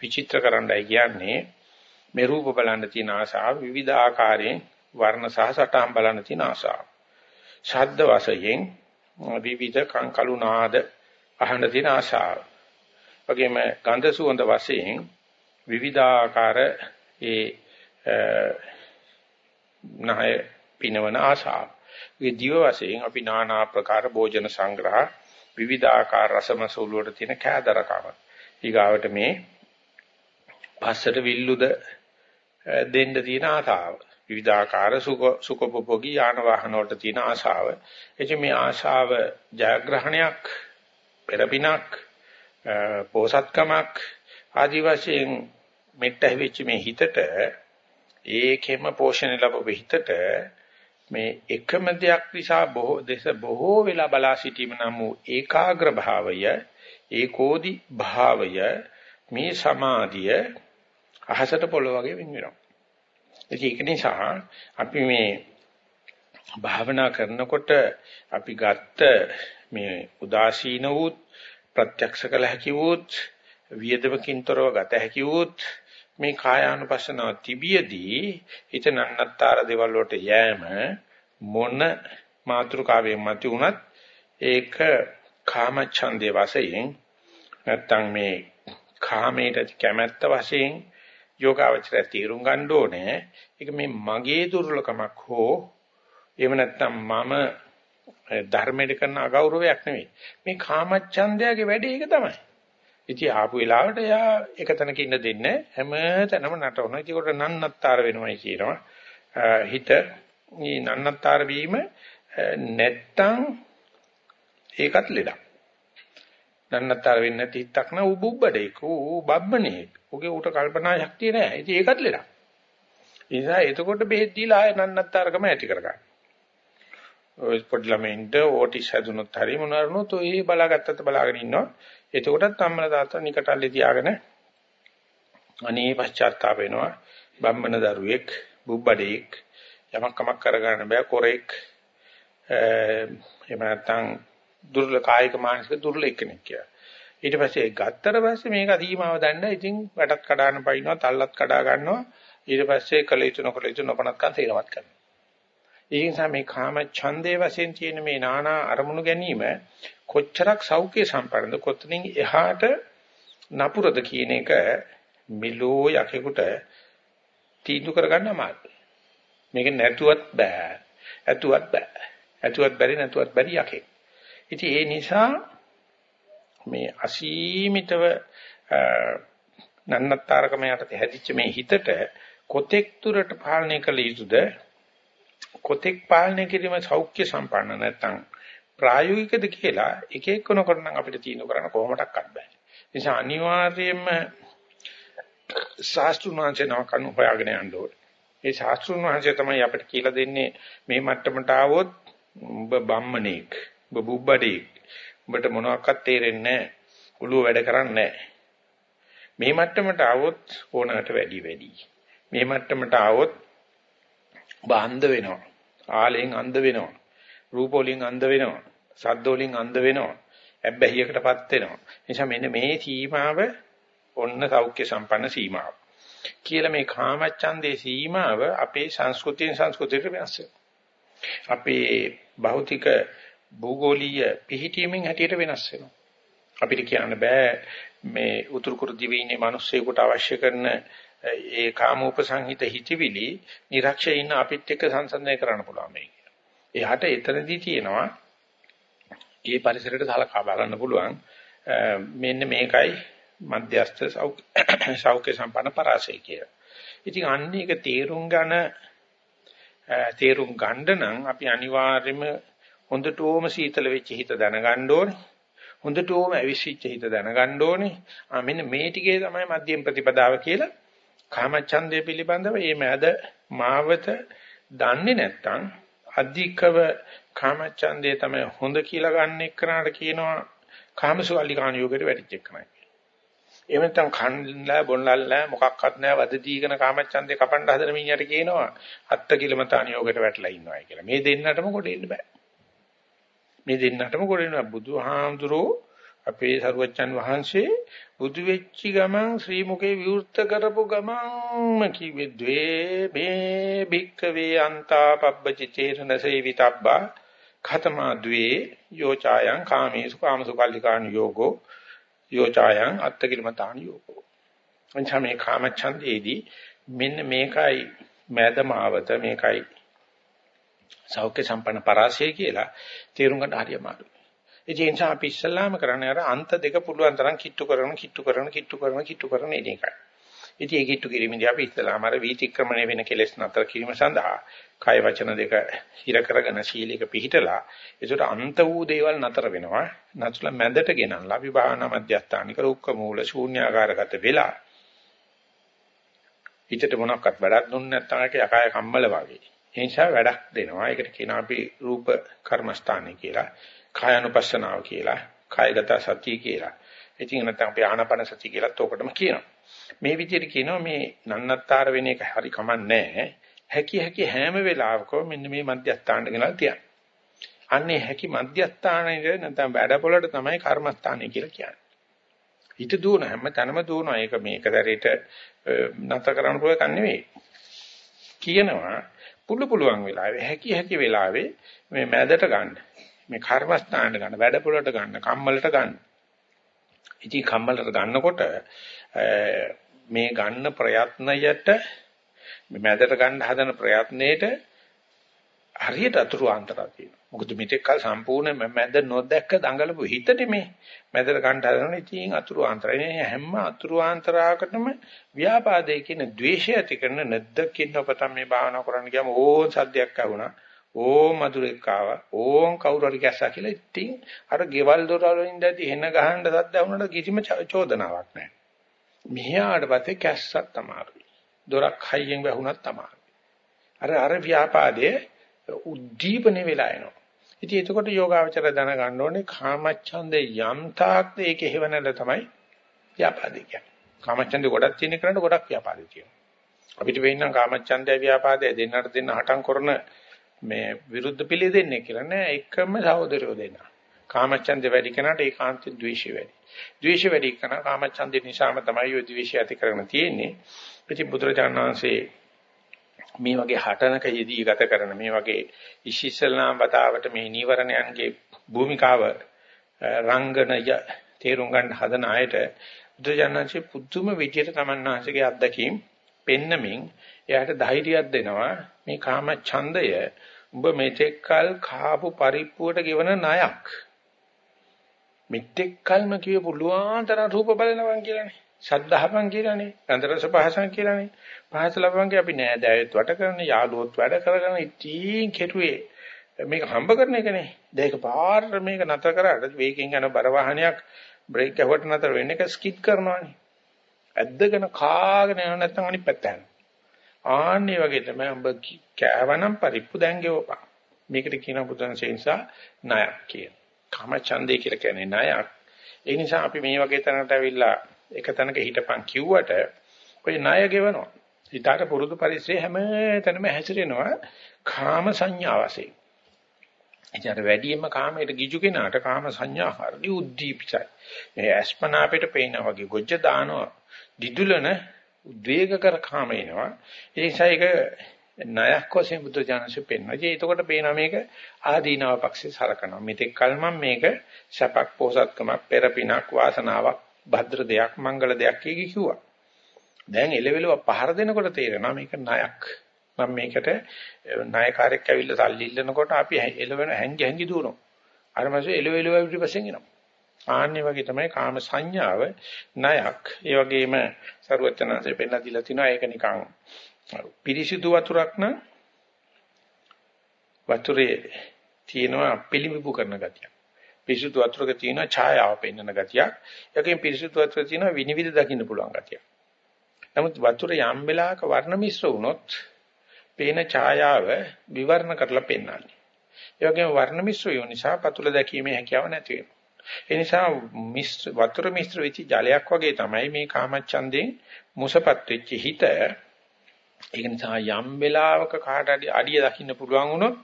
විචිත්‍ර කරන්නයි කියන්නේ මේ රූප බලන්න තියෙන ආසාව විවිධ ආකාරයෙන් වර්ණ සහ සටහන් බලන්න තියෙන ආසාව. ශබ්ද වශයෙන් විවිධ කංකලු නාද අහන්න තියෙන ආශාව. වගේම ගන්ධ සුවඳ වශයෙන් විවිධාකාර ඒ නහය පිනවන ආශාව. ඒ දිව වශයෙන් අපි নানা ආකාර භෝජන සංග්‍රහ විවිධාකාර රසමසූලුවට තියෙන කෑදරකම. ඊගාවට මේ පස්සට විල්ලුද දෙන්න තියෙන ආසාව. විවිධාකාර සුඛෝපභෝගී යාන වාහන වලට තියෙන ආශාව. එච මේ ආශාව ජයග්‍රහණයක් පෙරපිනක් පෝසත්කමක් ආදි වශයෙන් මෙට්ට හැවිච්ච මේ හිතට ඒකෙම පෝෂණය ලැබෙව හිතට මේ එකම දෙයක් නිසා බොහෝ දේශ බොහෝ වෙලා බලා සිටීම නම් වූ ඒකාග්‍ර භාවය ඒකෝදි භාවය මේ සමාධිය අහසට පොළොව වගේ වින් වෙනවා. ඒක නිසා අපි මේ භාවනා කරනකොට අපි ගත්ත මේ උදාසීන වූත් ප්‍රත්‍යක්ෂ කළ හැකි වූත් වියදමකින්තරව ගත හැකි වූත් මේ කායානුපස්සනාව තිබියදී හිත නන්නත්තර දේවල් වලට යෑම මොන මාත්‍රකාවෙන් මත උනත් ඒක කාමච්ඡන්දේ වශයෙන් නැත්තම් මේ කාමයට කැමැත්ත වශයෙන් යෝගාවචරය තීරුම් ගන්න ඕනේ. ඒක මේ මගේ දුර්ලකමක් හෝ එහෙම නැත්නම් මම ධර්මයට කරන අගෞරවයක් නෙවෙයි. මේ කාමච්ඡන්දයාගේ වැඩේ ඒක තමයි. ඉතින් ආපු වෙලාවට එයා එක තැනක ඉන්න දෙන්නේ හැම තැනම නටවනවා. ඒකට නන්නත්තර වෙනවයි කියනවා. හිත මේ නන්නත්තර වීම නැත්තම් ඒකත් ලෙඩක්. නන්නත්තර වෙන්නේ නැති හිතක් න ඌ බුබ්බඩේක ඌ බබ්බනේ. ඌගේ ඌට කල්පනා ශක්තිය නැහැ. ඉතින් ඒකත් ලෙඩක්. ඒ නිසා එතකොට බෙහෙත් දීලා ආය නන්නත්තරකම ඇති කරගන්න. ඔය පොඩි ළමයින්ට ඕටිස් හැදුනොත් හරි මොනවාරුනොත් ඔය බලාගත්තත් බලාගෙන ඉන්නවා. එතකොටත් අම්මලා තාත්තා නිකටල්ලේ තියාගෙන අනේ පශ්චාත්තාප වෙනවා. බම්මන දරුවෙක්, බුබ්බඩේක් යමක් කමක් කරගන්න බෑ කොරෙක්. එහෙම නැත්නම් දුර්ල කායික මානසික දුර්ල එක්කෙනෙක් කියලා. ඊට පස්සේ ගත්තට පස්සේ මේක සීමාව දන්න ඉතින් වැටත් කඩාන පයින්නවා තල්ලත් කඩා ගන්නවා ඊට පස්සේ කල යුතු නොකල යුතු නොපනත්කම් තේරවත් කරනවා. ඒ නිසා මේ කාම ඡන්දේ වශයෙන් තියෙන මේ নানা අරමුණු ගැනීම කොච්චරක් සෞඛ්‍ය සම්පන්නද කොතනින් එහාට නපුරද කියන එක මිලෝ යකෙකුට තීන්දුව කරගන්න අමාරුයි. මේක නැතුවත් බෑ. ඇතුවත් බෑ. ඇතුවත් බැරි නැතුවත් බැරි යකෙක්. ඉතින් ඒ නිසා මේ අසීමිතව නන්නත්තරකම යටතේ හැදිච්ච මේ හිතට කොතෙක් දුරට පාලනය කළ යුතුද කොතෙක් පාලනය කිරීම සෞඛ්‍ය සම්පන්න නැත්නම් ප්‍රායෝගිකද කියලා එක එක්කන කරනම් අපිට තීන්දුව කරන්න කොහොමඩක්වත් බෑ. ඒ නිසා අනිවාර්යයෙන්ම ශාස්ත්‍රුන් වහන්සේ නම කණු හොයාගෙන යන්න ඕනේ. ඒ ශාස්ත්‍රුන් වහන්සේ තමයි අපිට කියලා දෙන්නේ මේ මට්ටමට ආවොත් ඔබ බම්මණෙක්, ඔබ බුබ්බඩෙක්. ඔබට මොනවත් තේරෙන්නේ නැහැ. ඔළුව වැඩ කරන්නේ නැහැ. මේ මට්ටමට ආවොත් ඕනකට වැඩි වැඩි. මේ මට්ටමට ආවොත් ඔබ අන්ධ වෙනවා. ආලෙන් අන්ධ වෙනවා. රූප වලින් අන්ධ වෙනවා. ශබ්ද වලින් අන්ධ වෙනවා. ඇබ්බැහියකටපත් වෙනවා. නිසා මෙන්න මේ සීමාව ඔන්න සෞඛ්‍ය සම්පන්න සීමාව. කියලා මේ කාමච්ඡන්දේ සීමාව අපේ සංස්කෘතියෙන් සංස්කෘතියට වෙනස් අපේ භෞතික භූගෝලීය පිහිටීමෙන් හැටියට වෙනස් වෙනවා. අපිට කියන්න බෑ මේ උතුරු කුරු දිවේ ඉන්නේ මිනිස්සෙකුට අවශ්‍ය කරන ඒ කාමෝපසංහිත හිතවිලි නිරක්ෂයේ ඉන්න අපිත් එක්ක සංසන්දනය කරන්න පුළුවන් මේක. එයාට එතනදී තියෙනවා ඒ පරිසරයට සලකා බලන්න පුළුවන් මෙන්න මේකයි මධ්‍යස්ථ සෞඛ්‍ය සම්පන්න පරාසය කියලා. ඉතින් අන්න ඒක තේරුම් ගන්න තේරුම් ගන්න නම් අපි අනිවාර්යයෙන්ම හොඳටම සීතල වෙච්ච හිත දැනගන්න ඕනේ. හොඳටම අවිසිච්ච හිත දැනගන්න ඕනේ. ආ මෙන්න මේ ටිකේ තමයි මධ්‍යම ප්‍රතිපදාව කියලා. කාමච්ඡන්දය පිළිබඳව මේ මැද මාවත දන්නේ නැත්නම් අධිකව කාමච්ඡන්දය තමයි හොඳ කියලා ගන්න එක්කනට කියනවා කාමසුවල්ලිකාණ යෝගයට වැටිච්ච එක්කනයි. එහෙම නැත්නම් කන්ලා බොන්ලල්ලා මොකක්වත් නැහැ වද දීගෙන කාමච්ඡන්දේ කපන්න හදන මිනිහට කියනවා අත්ත කිලමතාණ යෝගයට වැටලා ඉන්නවා කියලා. මේ දෙන්නටම කොටෙන්න බෑ. මේ දෙන්නටම කොටෙන්න බුදුහාමුදුරෝ අපේ සරුවච්චන් වහන්සේ බුදු වෙච්ච ගමන් ශ්‍රී මුකේ විවෘත කරපු ගමන්ම කිව්වේ ද්වේ මේ භික්කවේ අන්තා පබ්බචිතේන සේවිතබ්බා khතමා ද්වේ යෝචායන් කාමේසු කාමසු කල්ලිකාණ යෝගෝ යෝචායන් අත්තකිලමතාණ යෝගෝ එනිසා මේ කාමච්ඡන්දේදී මෙන්න මේකයි මෑදමාවත මේකයි සෞඛ්‍ය සම්පන්න පරාසය කියලා තේරුම් ගන්න හරිය අමාරුයි. ඒ නිසා අපි ඉස්සල්ලාම කරන්නේ අර අන්ත දෙක පුළුවන් තරම් කිට්ටු කරන කිට්ටු කරන කිට්ටු කරන කිට්ටු කරන එන එකයි. ඉතින් ඒ කිට්ටු කිරීමේදී අපි ඉස්සල්ලාම අර වීතික්‍රමණය වෙන කෙලෙස් නතර කිරීම සඳහා කය වචන දෙක හිර කරගෙන සීලයක පිහිටලා ඒකට අන්ත වූ දේවල් නතර වෙනවා. නතුල මැදට ගෙනල්ලා අපි භාවනා මධ්‍යස්ථානික රුක්ක මූල ශූන්‍යාකාරගත වෙලා හිතට මොනක්වත් වැඩක් දුන්නේ නැත්නම් ඒක යකාය කම්මල වගේ. ඒ නිසා වැඩක් දෙනවා. ඒකට කියනවා අපි රූප කර්මස්ථානයි කියලා. කායानुපස්සනාව කියලා. කායගත සතිය කියලා. ඉතින් නැත්නම් අපි ආනාපාන සතිය කියලාත් ඔකටම කියනවා. මේ විදිහට කියනවා මේ නන්නත්තර වෙන එක හරි කමන්නේ හැකි හැකි හැම වෙලාවකම මෙන්න මේ මධ්‍යස්ථානට ගෙනල්ලා තියන්න. අන්නේ හැකි මධ්‍යස්ථානයේ නැත්නම් වැඩපොළට තමයි කර්මස්ථානය කියලා කියන්නේ. හිත දුවන හැම තැනම දුවනවා. ඒක මේක දැරේට නැතර කරන්න පුළුවන් කන් නෙවෙයි. කියනවා පුළු පුළුවන් වෙලාවේ හැකි හැකි වෙලාවේ මේ මැදට ගන්න. මේ කර්මස්ථානට ගන්න, වැඩපොළට ගන්න, කම්මලට ගන්න. ඉතින් කම්මලට ගන්නකොට මේ ගන්න ප්‍රයත්නයට මේ මැදට ගන්න හදන ප්‍රයත්නයේට හරියට අතුරු ආන්තරා තියෙනවා. මොකද මෙතෙක් කල සම්පූර්ණ මැද නොදැක්ක දඟලපු හිතට මේ මැදට ගන්න හදන ඉතින් අතුරු ආන්තරය. හැම අතුරු ආන්තරාවකටම ව්‍යාපාදයේ කියන ද්වේෂය ඇති කරන නැද්දකින් ඔබතම මේ භාවනා කරන්න ගියාම ඕන් සද්දයක් ආවුණා. ඕම් මధుරෙක් ආවා. ඕම් කවුරු හරි කැස්සා කියලා ඉතින් අර ගෙවල් දොරවල් වලින් දැදි හෙන ගහන්න සද්ද වුණාට කිසිම චෝදනාවක් නැහැ. මෙහාට පස්සේ කැස්සක් තමයි. දොරක් හයියෙන් වැහුණත් තමයි. අර අර ව්‍යාපාදයේ උද්දීපන වෙලා එනවා. ඉතින් එතකොට යෝගාවචර දැනගන්න ඕනේ කාමච්ඡන්දේ යම් තාක්ද ඒකේ හේවනල තමයි ව්‍යාපාදේ කියන්නේ. කාමච්ඡන්දේ ගොඩක් තියෙන කරන්න ගොඩක් ව්‍යාපාදේ තියෙනවා. අපිට වෙන්නම් කාමච්ඡන්දේ ව්‍යාපාදේ දෙන්නට දෙන්න හටම් කරන මේ විරුද්ධ පිළි දෙන්නේ කියලා නෑ එකම සහෝදරයෝ දෙන්න. කාමච්ඡන්දේ වැඩි කෙනාට ඒකාන්ත ද්වේෂය වැඩි. ද්වේෂය වැඩි කෙනා කාමච්ඡන්දේ නිසාම තමයි ඔය ද්වේෂය ඇති කරගෙන තියෙන්නේ. ඉතින් බුදුරජාණන් වහන්සේ මේ වගේ හටනක යෙදී ගත කරන මේ වගේ ඉශිසල්ලාම් වතාවට මේ නීවරණයන්ගේ භූමිකාව රංගනය තේරුම් ගන්න හදන අයට බුදුජානනාංශේ පුදුම විදියට තමන්නාංශගේ අත්දැකීම් පෙන්නමින් එයාට ධෛර්යයක් දෙනවා මේ කාම ඡන්දය උඹ මෙතෙක්කල් කාපු පරිප්පුවට ගෙවන ණයක් මෙතෙක්කල්ම කිය පුළුවන් තරම් රූප බලනවා කියලානේ සද්ධාපන් කියලානේ. ගන්ධරස පහසන් කියලානේ. පහස ලබන් කිය අපි නෑ දැයත් වට කරන යාළුවොත් වැඩ කරගෙන ඉතින් කෙරුවේ මේක හම්බ කරන එකනේ. දැන් පාර මේක නතර කරාට වේගෙන් යන බර වාහනයක් බ්‍රේක් ගැහුවට නතර වෙන්න එක ස්කිඩ් කරනවානේ. ඇද්දගෙන කාගෙන යන නැත්නම් අනිත් පැත්ත යනවා. ආන්නේ වගේ තමයි ඔබ කෑවනම් පරිප්පු දැන් ගෙවපන්. මේකට කියන බුදුන්සේ නිසා ණයක් කියන. කාම ඡන්දේ කියලා කියන්නේ ණයක්. ඒ නිසා අපි මේ වගේ තැනකට ඇවිල්ලා එක තැනක හිටපන් කිව්වට ඔය ණය ගෙවනවා. හිතාට පුරුදු පරිසරයේ හැම තැනම හැසිරෙනවා කාම සංඥා වශයෙන්. ඉතින් වැඩියෙන්ම කාමයට ගිජු කෙනාට කාම සංඥා හරි උද්දීපිතයි. මේ අස්පනා අපිට පේනා වගේ ගොජ්ජ දානවා. දිදුලන උද්වේග කර කාම එනවා. ඒ නිසා ඒක ණයක් වශයෙන් බුදු ජානසෙ පෙන්වනවා. ඉතින් එතකොට පේනවා මේක ආදීනව පක්ෂේ සලකනවා. මෙතෙක් කල මම මේක සපක් පොසත්කමක් පෙරපිනක් වාසනාවක් භද්‍ර දෙයක් මංගල දෙයක් කිව්වා. දැන් එලෙවෙලව පහර දෙනකොට තේරෙනවා මේක ණයක්. මම මේකට ණයකාරයෙක් ඇවිල්ලා සල්ලි ඉල්ලනකොට අපි එලවෙන හැංගි හැංගි දුවනවා. අර මාසේ එලවෙලව පිටිපස්සෙන් එනවා. ආන්නේ වගේ තමයි කාම සංඥාව ණයක්. ඒ වගේම සරුවචනanse පෙන්නලා දීලා තිනවා ඒක නිකන් පිරිසිදු වතුරක් නම් වතුරේ තියෙනවා පිළිඹු කරන ගතිය. පිරිසිදු වතුරක තියෙනවා ඡායාව පෙන්වන ගතියක්. ඒකෙන් පිරිසිදු වතුරේ තියෙනවා විනිවිද දකින්න පුළුවන් ගතියක්. නමුත් වතුර යම් වෙලාවක වර්ණ මිශ්‍ර වුණොත් පේන ඡායාව විවරණ කරලා පෙන්වන්නේ. ඒ වගේම වර්ණ මිශ්‍ර වූ නිසා පතුල දැකීමේ හැකියාව නැති වෙනවා. ඒ නිසා මිශ්‍ර වතුර මිශ්‍ර වෙච්ච ජලයක් වගේ තමයි මේ කාමච්ඡන්දෙන් මුසපත් වෙච්ච හිත. ඒක නිසා යම් වෙලාවක කාට අඩිය දකින්න පුළුවන් වුණොත්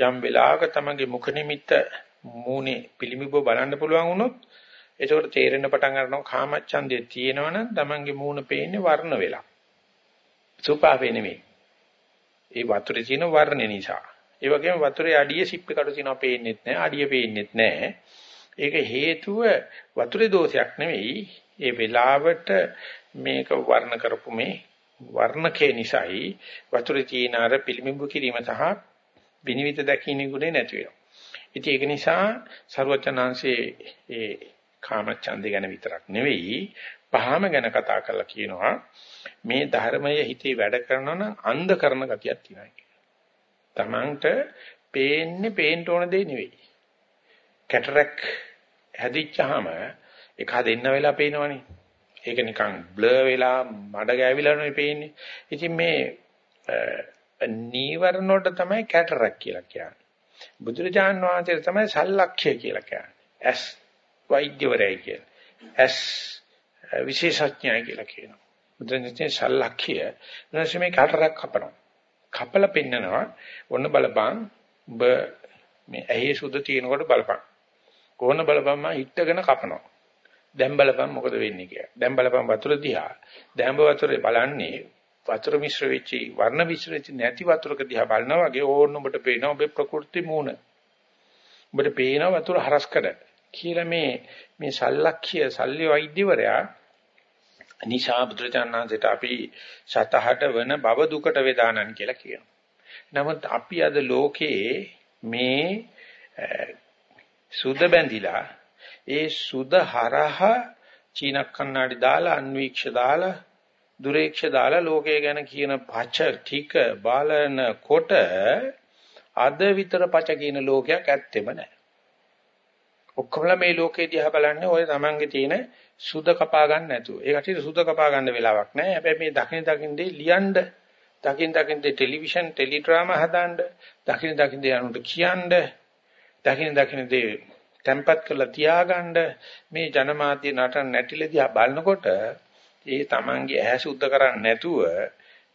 යම් වෙලාවක තමගේ මුඛ නිමිත්ත මූණේ පිළිමිබ බලන්න පුළුවන් වුණොත් එතකොට තේරෙන්න පටන් ගන්නවා කාමච්ඡන්දේ තියෙනවනම් තමන්ගේ මූණ පේන්නේ වර්ණ වෙලා. සුපාවේ නෙමෙයි. ඒ වතුරේ තියෙන වර්ණ නිසා. ඒ වගේම වතුරේ අඩිය සිප්පේ කඩු තියෙනවා පේන්නෙත් නැහැ, අඩිය පේන්නෙත් නැහැ. ඒක හේතුව වතුරේ දෝෂයක් නෙවෙයි. ඒ වෙලාවට මේක වර්ණ කරපු මේ වර්ණකේ නිසායි වතුරේ තියෙන අර පිළිඹු කිරීම සහ විනිවිද දැකීමේ ගුණේ නැති වෙනවා. ඉතින් ඒක නිසා ਸਰවචනාංශයේ ඒ කාමච්ඡන්දේ ගැන විතරක් නෙවෙයි පහම ගැන කතා කරලා කියනවා මේ ධර්මයේ හිතේ වැඩ කරනවා නම් අන්ධ කරන ගතියක් තියෙනවා කියලා. Tamanට පේන්නේ පේන්න ඕන දේ නෙවෙයි. කැටරක් හැදිච්චාම එක දෙන්න වෙලා පේනවනේ. ඒක නිකන් බ්ලර් වෙලා මඩ ගෑවිලා නෙවෙයි පේන්නේ. ඉතින් මේ නීවරණ වලට තමයි කැටරක් කියලා කියන්නේ. බුදුරජාන් වහන්සේ තමයි සල්ලක්ෂ්‍ය කියලා කියන්නේ. ඇස් වෛද්‍යවරයයි කියලා. ඇස් විශේෂඥයි කියලා කියනවා. බුදුරජාණන් සල්ලක්ෂ්‍ය ඊට මේ කටරක් කපනවා. කපලා පෙන්නනවා ඔන්න බලපං ඔබ මේ ඇහි සුද්ධ තියෙනකොට බලපං. කොහොන බලපං මා හිටගෙන කපනවා. දැන් බලපං මොකද වෙන්නේ කියලා. දැන් බලපං වතුර දිහා. දැන් වතුරේ බලන්නේ වතුර මිශ්‍ර වෙච්චි වර්ණ මිශ්‍ර වෙච්චි නැති වතුරක දිහා බලනවා වගේ ඕන්න ඔබට පේනවා ඔබේ ප්‍රകൃති මූණ. ඔබට පේනවා වතුර හරස්කඩ කියලා මේ මේ සල්ලක්ෂ්‍ය සල්ලි වෛද්‍යවරයා නිසා බුදුරජාණන්සේට අපි සතහට වෙන භව දුකට වේදානන් කියලා කියනවා. නමුත් අපි අද ලෝකයේ මේ සුද බැඳිලා ඒ සුද හරහා චීන කන්නාඩි දාලා අන්වීක්ෂ දාලා දුරේක්ෂ දාලා ලෝකය ගැන කියන පච ටික බලන කොට අද විතර පච කියන ලෝකයක් ඇත්තෙම නැහැ. ඔක්කොමලා මේ ලෝකේ දිහා බලන්නේ ඔය තමන්ගේ තියෙන සුද කපා ගන්න නැතුව. ඒ කටියට සුද කපා ගන්න වෙලාවක් නැහැ. හැබැයි මේ දකින දකින්නේ ලියන්න, දකින් දකින්නේ ටෙලිවිෂන්, ටෙලි ඩ්‍රාමා හදන්න, දකින දකින්නේ අනුන්ට කියන්න, දකින දකින්නේ tempat කරලා තියාගන්න මේ ජනමාධ්‍ය නටන නැටිලි දිහා බලනකොට ඒ තමන්ගේ ඇහැ සුද්ධ කරන්නේ නැතුව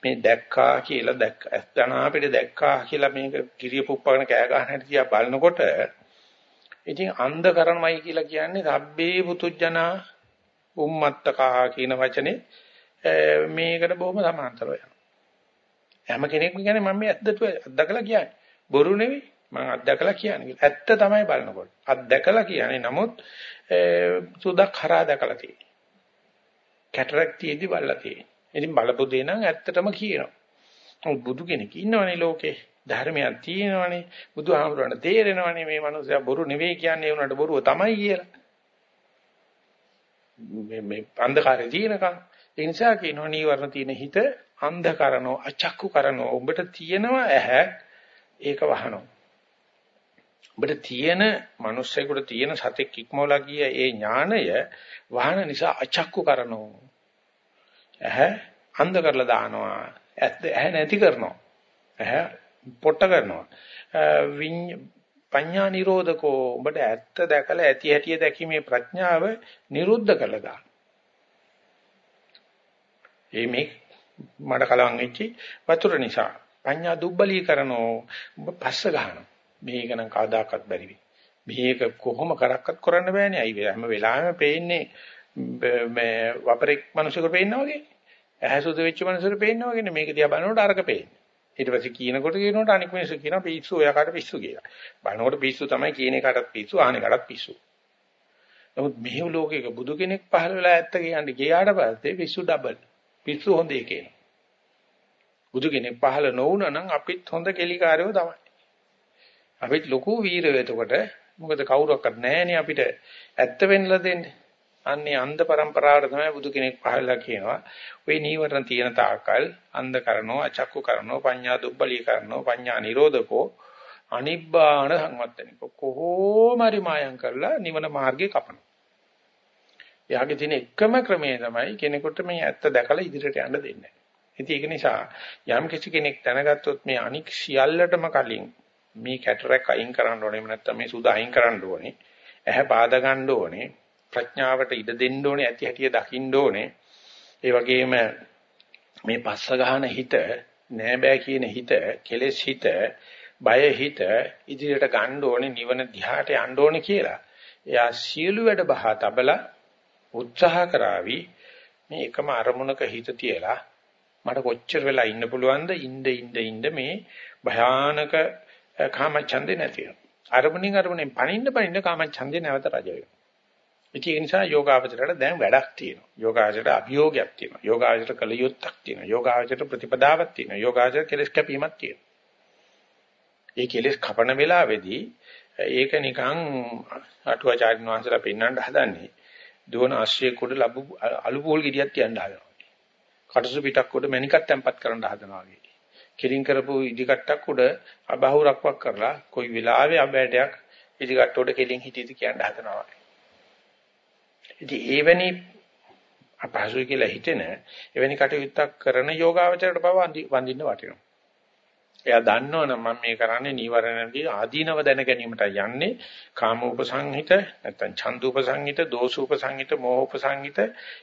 මේ දැක්කා කියලා දැක්ක අස්තනා අපිට දැක්කා කියලා මේක කිරිය පුප්පගෙන කෑ ගන්න හැටි දිහා බලනකොට ඉතින් අන්ධ කරනමයි කියලා කියන්නේ රබ්බේ පුතුජනා උම්මත්තකා කියන වචනේ මේකට බොහොම සමාන්තරව යනවා. හැම කෙනෙක්ම කියන්නේ මම මේ ඇත්තට අත්දකලා කියන්නේ. බොරු නෙවෙයි. මම අත්දකලා කියන්නේ. ඇත්ත තමයි බලනකොට. අත්දකලා කියන්නේ නමුත් සුදක් හරහා දැකලා තියෙන්නේ. කැටරක් තියේදී බලලා තියෙන්නේ. ඉතින් බලපු දේ නම් ඇත්තටම කියනවා. බුදු කෙනෙක් ඉන්නවනේ ලෝකේ. ධර්මයක් තියෙනවනේ. බුදුහාමුදුරන්ට තේරෙනවනේ මේ මනුස්සයා බොරු නෙවෙයි කියන්නේ උනට බොරුව තමයි කියලා. මේ මේ අන්ධකාරය තියෙනකන් ඒ නිසා කියනවා නීවරණ තියෙන හිත අන්ධ කරනෝ අචක්කු කරනෝ ඔබට තියෙනවා ඇහැ ඒක වහනවා ඔබට තියෙන මිනිස්සෙකුට තියෙන සතෙක් ඉක්මවලා ගිය ඒ ඥාණය වහන නිසා අචක්කු කරනෝ ඇහැ අන්ධ කරලා දානවා. ඇහැ නැති කරනවා. ඇහැ පොට්ට කරනවා. පඤ්ඤා නිරෝධකෝ. ඔබට ඇත්ත දැකලා ඇති හැටිය දැකීමේ ප්‍රඥාව නිරුද්ධ කළා දාන. ඒ මේ මඩ කලවම් වෙච්චි වතුර නිසා. පඤ්ඤා දුබ්බලීකරනෝ ඔබ පස්ස ගන්නවා. මේක නම් කවදාකවත් බැරි වෙයි. මේක කොහොම කරක්වත් කරන්න බෑනේ. අයි හැම වෙලාවෙම පේන්නේ මේ වපරෙක් මිනිසෙකුට පේනවා වගේ. ඇහැසුද වෙච්ච මිනිසෙකුට පේනවා වගේ මේක දිහා බලනකොට අරක පේන්නේ. ඊට පස්සේ කියනකොට කියනකොට අනික් මිනිස්සු කියනවා පිස්සු ඔයාකට පිස්සු කියලා. බලනකොට පිස්සු තමයි කියන එකටත් පිස්සු ආන එකටත් පිස්සු. නමුත් මෙහෙම ලෝකයක බුදු කෙනෙක් පහළ වෙලා ඇත්ත කියන්නේ ගියාට පස්සේ පිස්සු ඩබල්. පිස්සු හොඳ එකේ. බුදු කෙනෙක් පහළ නොවුනා නම් අපිත් හොඳ කෙලිකාරයෝ තමයි. අපිට ලොකු වීරය එතකොට මොකද කවුරක්වත් නැහැනේ අපිට ඇත්ත වෙන්නලා දෙන්නේ. අන්නේ අන්ධ પરම්පරාවට තමයි බුදු කෙනෙක් පහළලා කියනවා. ওই නීවරණ තියෙන තාකල් අන්ධ කරනෝ, අචක්කු කරනෝ, පඤ්ඤා දුබ්බලී කරනෝ, පඤ්ඤා නිරෝධකෝ අනිබ්බාණ සංවත්තනිකෝ කොහොම හරි මායම් කරලා නිවන මාර්ගේ කපනවා. එයාගේ තියෙන එකම ක්‍රමය තමයි කෙනෙකුට මේ ඇත්ත දැකලා ඉදිරියට යන්න දෙන්නේ. ඉතින් ඒක නිසා යම් කිසි කෙනෙක් දැනගත්තොත් මේ අනික් සියල්ලටම කලින් මේ කැටරක් අයින් කරන්න ඕනේ නැත්නම් මේ සුද අයින් කරන්න ඕනේ. ඇහැ පාද ගන්න ඕනේ. ප්‍රඥාවට ඉඩ දෙන්න ඕනේ ඇති හැටිය දකින්න ඕනේ. ඒ වගේම මේ පස්ස ගහන හිත නෑ බෑ කියන හිත, කෙලෙස් හිත, බය හිත ඉදිරියට ගන්න ඕනේ නිවන දිහාට යන්න ඕනේ කියලා. එයා සියලු වැඩ බහා තබලා උත්සාහ කරાવી මේ එකම අරමුණක හිත තියලා මට කොච්චර වෙලා ඉන්න පුළුවන්ද ඉන්න ඉන්න ඉන්න මේ භයානක කාමච්ඡන්දේ නැති වෙනවා. අරමුණින් අරමුණෙන් පණින්න පණින්න කාමච්ඡන්දේ නැවත රජ වෙනවා. ඒක නිසා යෝගාවචරයට දැන් වැඩක් තියෙනවා. යෝගාවචරයට අභියෝගයක් තියෙනවා. යෝගාවචරයට කලියුත්තක් තියෙනවා. යෝගාවචරයට ප්‍රතිපදාවක් තියෙනවා. යෝගාවචරයට කෙලස් කැපීමක් තියෙනවා. ඒ කෙලස් කපන වෙලාවේදී ඒක නිකන් අටුවාචාර්ය වංශලා පෙන්වන්න හදන්නේ. දුවන ආශ්‍රය කොට ලැබු අලු පොල් ගෙඩියක් තියන්න හදනවා. කටසු පිටක් කොට මණිකක් තැම්පත් කරන්න හදනවා වගේ. කිරින් කරපු ඉදි කට්ටක් උඩ අබහුරක්වක් කරලා කොයි වෙලාවෙ අබෑටයක් ඉදි කට්ට උඩ කෙලින් හිටියද කියන්න හදනවා. ඉතින් එවැනි අපහසුයි කියලා හිතෙන එවැනි කටයුත්තක් කරන යෝගාවචරයට බව වඳින්න වටිනවා. එයා දන්නවනම් මම මේ කරන්නේ නීවරණදී ආදීනව දැන ගැනීමට යන්නේ කාමෝපසංහිත නැත්නම් ඡන්දුපසංහිත දෝසුපසංහිත මෝහෝපසංහිත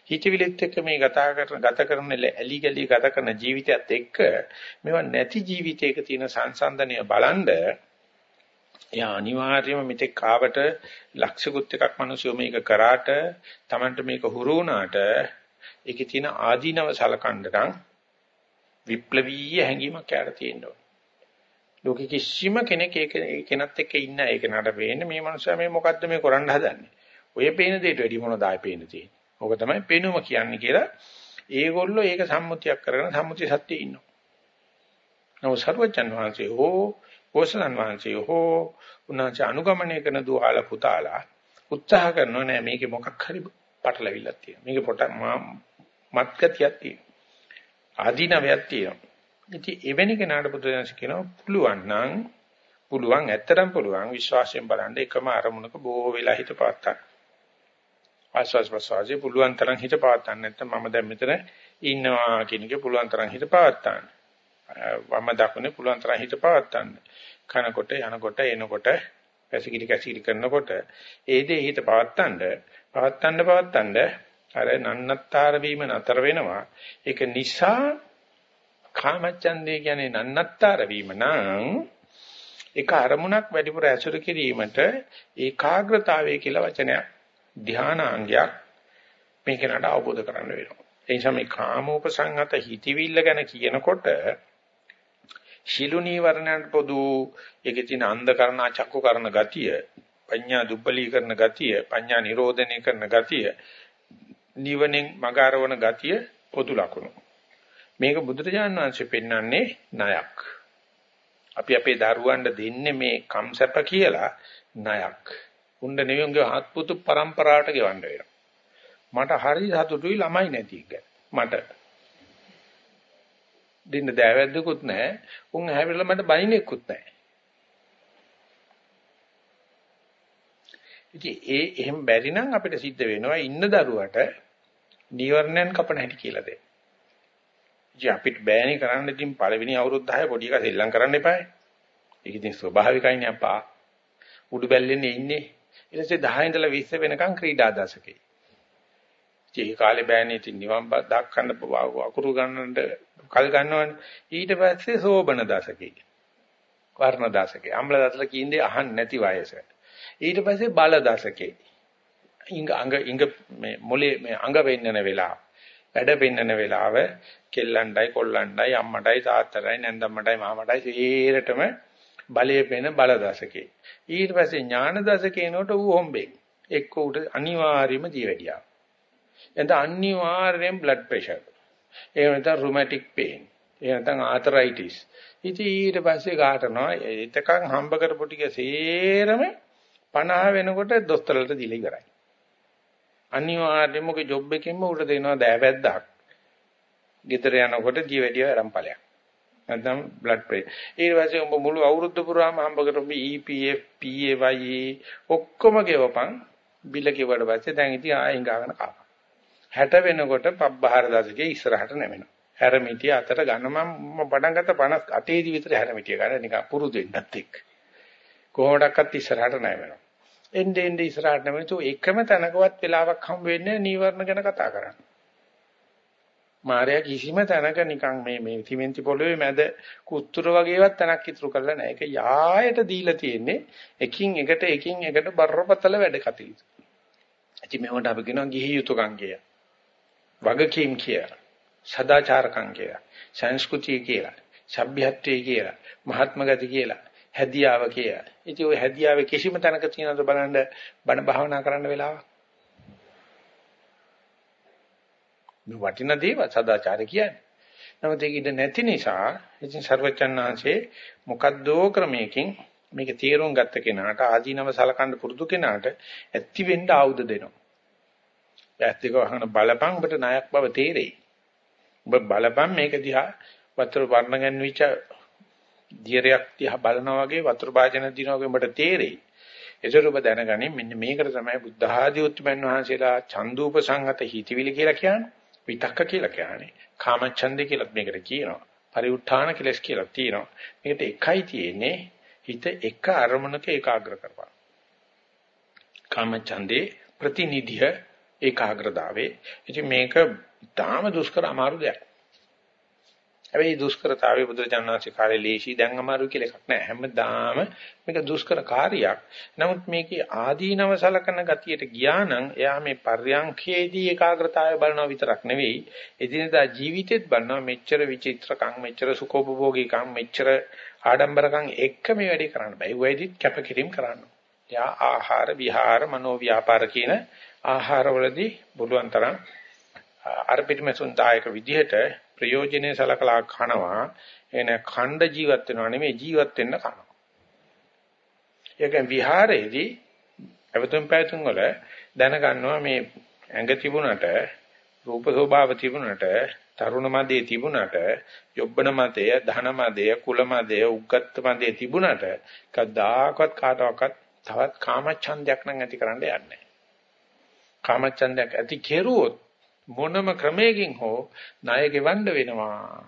හිතවිලිත් එක්ක මේ ගත කරන ගත කරන ඇලි ගලි ගත කරන ජීවිතයත් එක්ක මේවා නැති ජීවිතයක තියෙන සංසන්දනය බලන්ඩ එයා අනිවාර්යයෙන්ම මෙතෙක් කාවට ලක්ෂිකුත් එකක් මිනිස්සු මේක කරාට Tamanට මේක හුරු වුණාට ඒකේ තියෙන ආදීනව සලකන්න විප්ලවීය හැඟීමක් යාට තියෙනවා. ලෝකෙ කිසිම කෙනෙක් ඒක කෙනත් එක්ක ඉන්න ඒක නඩ වෙන්නේ මේ මනුස්සයා මේ මොකද්ද මේ කරන්න හදන්නේ. ඔය පේන දෙයට වැඩි මොනවද ආයේ පේන තියෙන්නේ. ඕක තමයි පේනුම කියන්නේ කියලා ඒගොල්ලෝ ඒක සම්මුතියක් කරගෙන සම්මුති සත්‍යයේ ඉන්නවා. නමුත් සර්වජන් වහන්සේ හෝ ඕසලන් වහන්සේ හෝ උන්වහන්සේ අනුගමනය කරන දුහාල පුතාලා උත්සාහ කරනවා නෑ මේකේ මොකක් හරි පටලවිල්ලක් තියෙනවා. මේකේ පොට මත්ගතියක් තියෙනවා. ආදීනවයක් තියෙනවා. ඉතින් එවැනි කෙනාට බුදුදහම කියනවා පුළුවන් නම් පුළුවන් ඇත්තටම පුළුවන් විශ්වාසයෙන් බලන්න එකම අරමුණක බොහෝ වෙලා හිත පාත්තක්. ආස්වාස් ප්‍රසවාසයේ පුළුවන් තරම් හිත පාත්තන්න නැත්නම් මම දැන් මෙතන ඉන්නවා කියන එක පුළුවන් තරම් හිත පාත්තන්න. වම දකුණේ පුළුවන් තරම් හිත පාත්තන්න. කනකොට යනකොට එනකොට පැසිකිලි කැසිකිලි කරනකොට ඒ දේ හිත පවත්තන්න පවත්තන්න පවත්තන්න අර නන්නත්තර වීම නතර වෙනවා ඒක නිසා කාමච්ඡන්දේ කියන්නේ නන්නත්තර වීම නම් ඒක අරමුණක් වැඩිපුර ඇසුරු කිරීමට ඒකාග්‍රතාවය කියලා වචනයක් ධානාංගයක් මේක නට අවබෝධ කරගන්න වෙනවා. ඒ නිසා මේ කාමෝපසංහත හිතවිල්ල ගැන කියනකොට ශිලු නීවරණයන්ට පොදු ඒකේ තියෙන අන්ධකරණ චක්කු කරන ගතිය පඤ්ඤා දුබ්බලී කරන ගතිය පඤ්ඤා නිරෝධනය කරන ගතිය නිවනෙන් මගාරවන ගතිය පොදු ලක්ෂණ මේක බුදුරජාණන් වහන්සේ පෙන්වන්නේ ණයක් අපි අපේ දරුවන්ට දෙන්නේ මේ කම්සැප කියලා ණයක් උණ්ඩ නෙවෙයි උන්ගේ හත්පුතු પરම්පරාවට ගෙවන්න වෙනවා මට හරි සතුටුයි ළමයි නැති එක. මට දෙන්න දෑවැද්දකුත් නැහැ. උන් හැවිලා මට බයිනෙකුත් නැහැ. ඉතින් ඒ එහෙම බැරි නම් අපිට සිද්ධ වෙනවා ඉන්න දරුවට නීවරණයන් කපන හැටි කියලා දෙන්න. ඉතින් අපිට බෑනේ කරන්න ඉතින් පළවෙනි අවුරුදු 10 පොඩි එකා සෙල්ලම් කරන්න එපායි. ඒක ඉතින් ස්වභාවිකයිනේ අප්පා. උඩු බැල්ලෙන්නේ ඉන්නේ. ඊට පස්සේ 10 ඉඳලා 20 වෙනකන් ක්‍රීඩා දශකේ. ඒ කාලේ බෑනේ ඉතින් නිවන් දක්කන්න අකුරු ගන්නට කල් ගන්නවනේ. ඊට පස්සේ සෝබන දශකේ. වර්ණ දශකේ. අම්ල දශල කීන්දේ අහන්න නැති වයස. ඊට පස්සේ බල දශකේ. ඉංග අංග ඉංග මේ මොලේ මේ අංග වෙන්නන වෙලාව. වැඩ පෙන්නන වෙලාව කෙල්ලන්ටයි කොල්ලන්ටයි අම්මටයි තාත්තටයි නැන්දම්මටයි මාමටයි සේරටම බලයේ පෙන බල දශකේ. ඊට පස්සේ ඥාන දශකේනොට ඌ හොම්බේ. එක්ක උට අනිවාර්යයෙන්ම ජීවැඩියා. එතන අනිවාර්යෙන් blood pressure. එහෙම නැත්නම් rheumatic pain. එහෙම නැත්නම් arthritis. ඉතින් ඊට පස්සේ ගාටනවා එතකන් හම්බ කරපු ටික සේරම 50 වෙනකොට දොස්තරලට දීලා ඉවරයි. අනිවාර්යෙන්ම ඔගේ ජොබ් එකෙන්ම උඩ දෙනවා දෑවැද්දක්. ගෙදර යනකොට ජීවැඩිය ආරම්භ ඵලයක්. නැත්නම් blood pressure. ඊට පස්සේ උඹ මුළු අවුරුද්ද පුරාම හම්බ කරපු EPF, PAYE ඔක්කොම ගෙවපන් බිල කිව්වට පස්සේ දැන් ඉතින් ආයෙ හංගාගෙන කපා. 60 වෙනකොට පබ්බහාර දශකයේ ඉස්සරහට නැවෙනවා. හැරමිටිය අතට ගන්න මම පටන් ගත්ත 58 දී විතර හැරමිටිය ගන්න නිකන් පුරුදු වෙන්නත් එක්ක. කොහොමඩක්වත් ඉස්සරහට නැවෙනවා. එnde ende ඉස්සරහට නැවෙනතු එකම තැනකවත් වෙලාවක් හම් වෙන්නේ නීවරණ ගැන කතා කරන්න. මාර්යා කිසිම තැනක නිකන් මේ මේ සිමෙන්ති පොළවේ මැද කුත්තුර වගේවත් තැනක් ඉතුරු කරලා නැහැ. ඒක යායට දීලා තියෙන්නේ එකින් එකට එකින් එකට බරපතල වැඩ කටයුතු. ඉතින් මේවට අපි කියනවා ගිහි යුතුයකම් කියලා. වගකීම් කියලා, සදාචාරකම් කියලා, සංස්කෘතිය කියලා, සભ્યත්වයේ කියලා, මහත්ම ගති කියලා, හැදියාව කියලා. ඉතින් ওই හැදියාවේ කිසිම තැනක තියනද බලන්න බණ භාවනා කරන්න වෙලාවක්. මේ වටිනා දේව සදාචාර කියන්නේ. නමුත් ඒක ඉඳ නැති නිසා ඉතින් ਸਰවචන්නාංශේ මොකද්ද ක්‍රමයකින් මේක තීරුම් ගත්ත කෙනාට ආදීනව සලකන්න පුරුදු කෙනාට ඇති වෙන්න ආයුධ දෙනවා. ඇත්ත එක වහන බලපං ඔබට ණයක් බව තේරෙයි. ඔබ බලපං මේක දිහා වතුර වර්ණ ගැන්විච්ච දියරයක් දිහා බලනවා වගේ වතුර භාජන දිනවා වගේ ඔබට තේරෙයි. ඒතර ඔබ දැනගනින් මෙන්න මේකට තමයි බුද්ධ ආදී උත්මයන් වහන්සේලා චන්දූප සංගත හිතවිලි කියලා කියන්නේ. විතක්ක කියලා කියන්නේ. කාමච්ඡන්දේ කියලා මේකට කියනවා. පරිඋත්ථාන කෙලස් කියලා තියෙනවා. මේකට එකයි තියෙන්නේ හිත එක අරමුණක ඒකාග්‍ර කරපන්. කාමච්ඡන්දේ ප්‍රතිනිධිය ඒකාග්‍රතාවේ. ඉතින් මේක තාම දුෂ්කර අමාරු දෙයක්. හැබැයි දුෂ්කරතාවයේ බුදුරජාණන්සේ කාලේ ලේසි දැන් අමාරු කියලා එකක් නෑ. හැමදාම මේක දුෂ්කර කාර්යයක්. නමුත් මේකේ ආදීනව සලකන ගතියට ගියා නම් එයා මේ පර්යංකේදී ඒකාග්‍රතාවය බලනවා විතරක් නෙවෙයි, එදිනදා ජීවිතෙත් බලනවා මෙච්චර විචිත්‍රකම්, මෙච්චර සුඛෝපභෝගීකම්, මෙච්චර ආඩම්බරකම් එක්ක මේ වැඩේ කරන්න බෑ. ඒ වෙයිදිත් කැපකිරීම කරන්න. යා ආහාර විහාර මනෝ ව්‍යාපාර කියන ආහාරවලදී බුදුන් තරම් අර්පිතමසුන් දායක විදිහට ප්‍රයෝජනේ සලකලා කනවා එන ඛණ්ඩ ජීවත් වෙනවා නෙමෙයි ජීවත් වෙන්න කනවා. ඒක විහාරයේදී අවතුම් පැතුම් වල දැනගන්නවා මේ ඇඟ තිබුණට රූප ස්වභාව තිබුණට තරුණ මදේ තිබුණට යොබ්බන මදේ ධන මදේ කුල මදේ උග්ගත් මදේ තිබුණට කවදාකවත් කාටවත් තවත් කාමච්ඡන්දයක් නම් ඇති කරන්න යන්නේ කාමච්ඡන්දයක් ඇති කෙරුවොත් මොනම ක්‍රමයකින් හෝ ණය ගෙවන්න වෙනවා.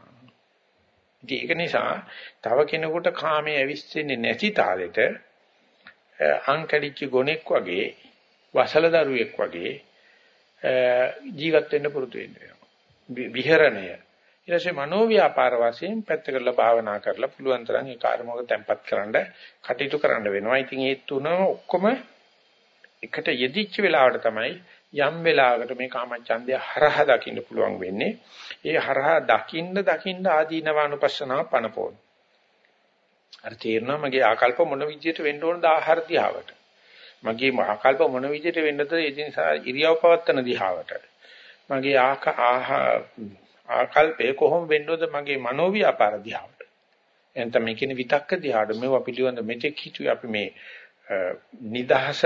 ඒක නිසා තව කෙනෙකුට කාමයේ ඇවිස්සෙන්නේ නැති තාලෙට අංකඩිච්ච ගොනෙක් වගේ වසල දරුවෙක් වගේ ජීවත් වෙන්න පුරුදු වෙන්න වෙනවා. විහරණය. ඊට පස්සේ මනෝ ව්‍යාපාර වශයෙන් පැත්තකට භාවනා කරලා පුළුවන් තරම් ඒ කාර්මෝග තැම්පත් කරන්න කටයුතු කරන්න වෙනවා. ඉතින් ඒ තුන ඔක්කොම එකට යෙදිච්ච වෙලාවට තමයි යම් වෙලාවකට මේ කාමච්ඡන්දය හරහා දකින්න පුළුවන් වෙන්නේ. ඒ හරහා දකින්න දකින්න ආදීනවානුපස්සනාව පනපෝන. අර තේරෙනවා මගේ ආකල්ප මොන විදිහට වෙන්න ඕනද ආහාර දිහාවට. මගේ ආකල්ප මොන විදිහට වෙන්නද ඒ නිසා ඉරියව් පවත්තන දිහාවට. මගේ ආකල්පේ කොහොම වෙන්නද මගේ මනෝව්‍යාපාර දිහාවට. එතන මේ කියන විතක්ක දිහාට මේවා පිළිබඳ මෙතෙක් හිතුවේ අපි මේ නිදහස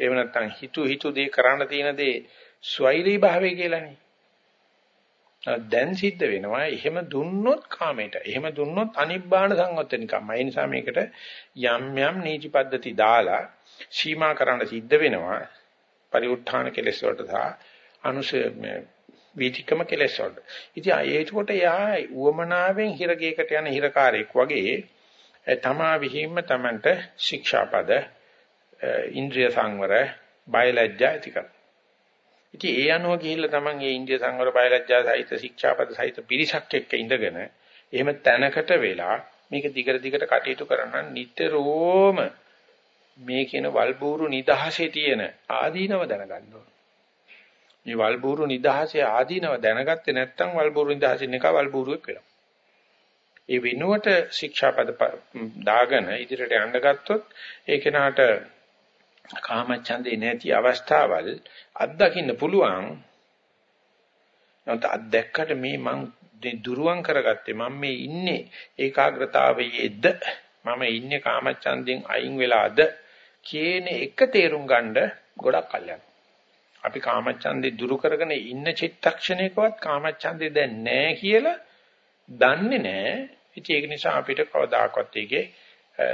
එහෙම නැත්නම් හිතු හිතු දේ කරන්න තියෙන දේ ස්වෛරී භාවය කියලානේ. දැන් සිද්ධ වෙනවා එහෙම දුන්නොත් කාමයට. එහෙම දුන්නොත් අනිබ්බාන සංවත්තනිකම්. ඒ නිසා මේකට යම් යම් නීති පද්ධති දාලා සීමා කරන්න සිද්ධ වෙනවා. පරිඋත්ථාන කෙලෙස් වලට සහ අනුසය වීතිකම කෙලෙස් වලට. ඉතින් ඒකට යා උවමනාවෙන් හිරගේකට යන හිරකාරයෙක් වගේ තමා විහිම්ම තමන්ට ශික්ෂාපද ඉන්ද්‍රිය සංවර බයලජ්ජා ඇති කරනවා. ඉතින් ඒ අනුව ගිහිල්ලා තමන් මේ ඉන්ද්‍රිය සංවර බයලජ්ජා සහිත ශික්ෂාපද සහිත පිරිසක් එක්ක ඉඳගෙන එහෙම තැනකට වෙලා මේක දිගට දිගට කටයුතු කරනන් නිතරම මේ කියන වල්බూరు නිදහසේ තියෙන ආදීනව දැනගන්න ඕන. මේ වල්බూరు නිදහසේ ආදීනව දැනගත්තේ නැත්නම් වල්බూరు නිදහසින් එක වල්බూరుවෙක් වෙනවා. ඒ වෙනුවට ශික්ෂාපද දාගෙන ඉදිරියට යන්න ගත්තොත් ඒ කෙනාට කාමච්ඡන්දේ නැති අවස්ථාවල් අත්දකින්න පුළුවන්. නැත්නම් අත්දැක්කට මේ මං දුරුවන් කරගත්තේ මම මේ ඉන්නේ ඒකාග්‍රතාවයේද මම ඉන්නේ කාමච්ඡන්දෙන් අයින් වෙලාද කියන එක තේරුම් ගන්න ගොඩක් කල් අපි කාමච්ඡන්දේ දුරු කරගෙන ඉන්න චිත්තක්ෂණයකවත් කාමච්ඡන්දේ දැන් නැහැ කියලා දන්නේ නැහැ. ඉතින් ඒක නිසා අපිට කවදාකවත් ඒකේ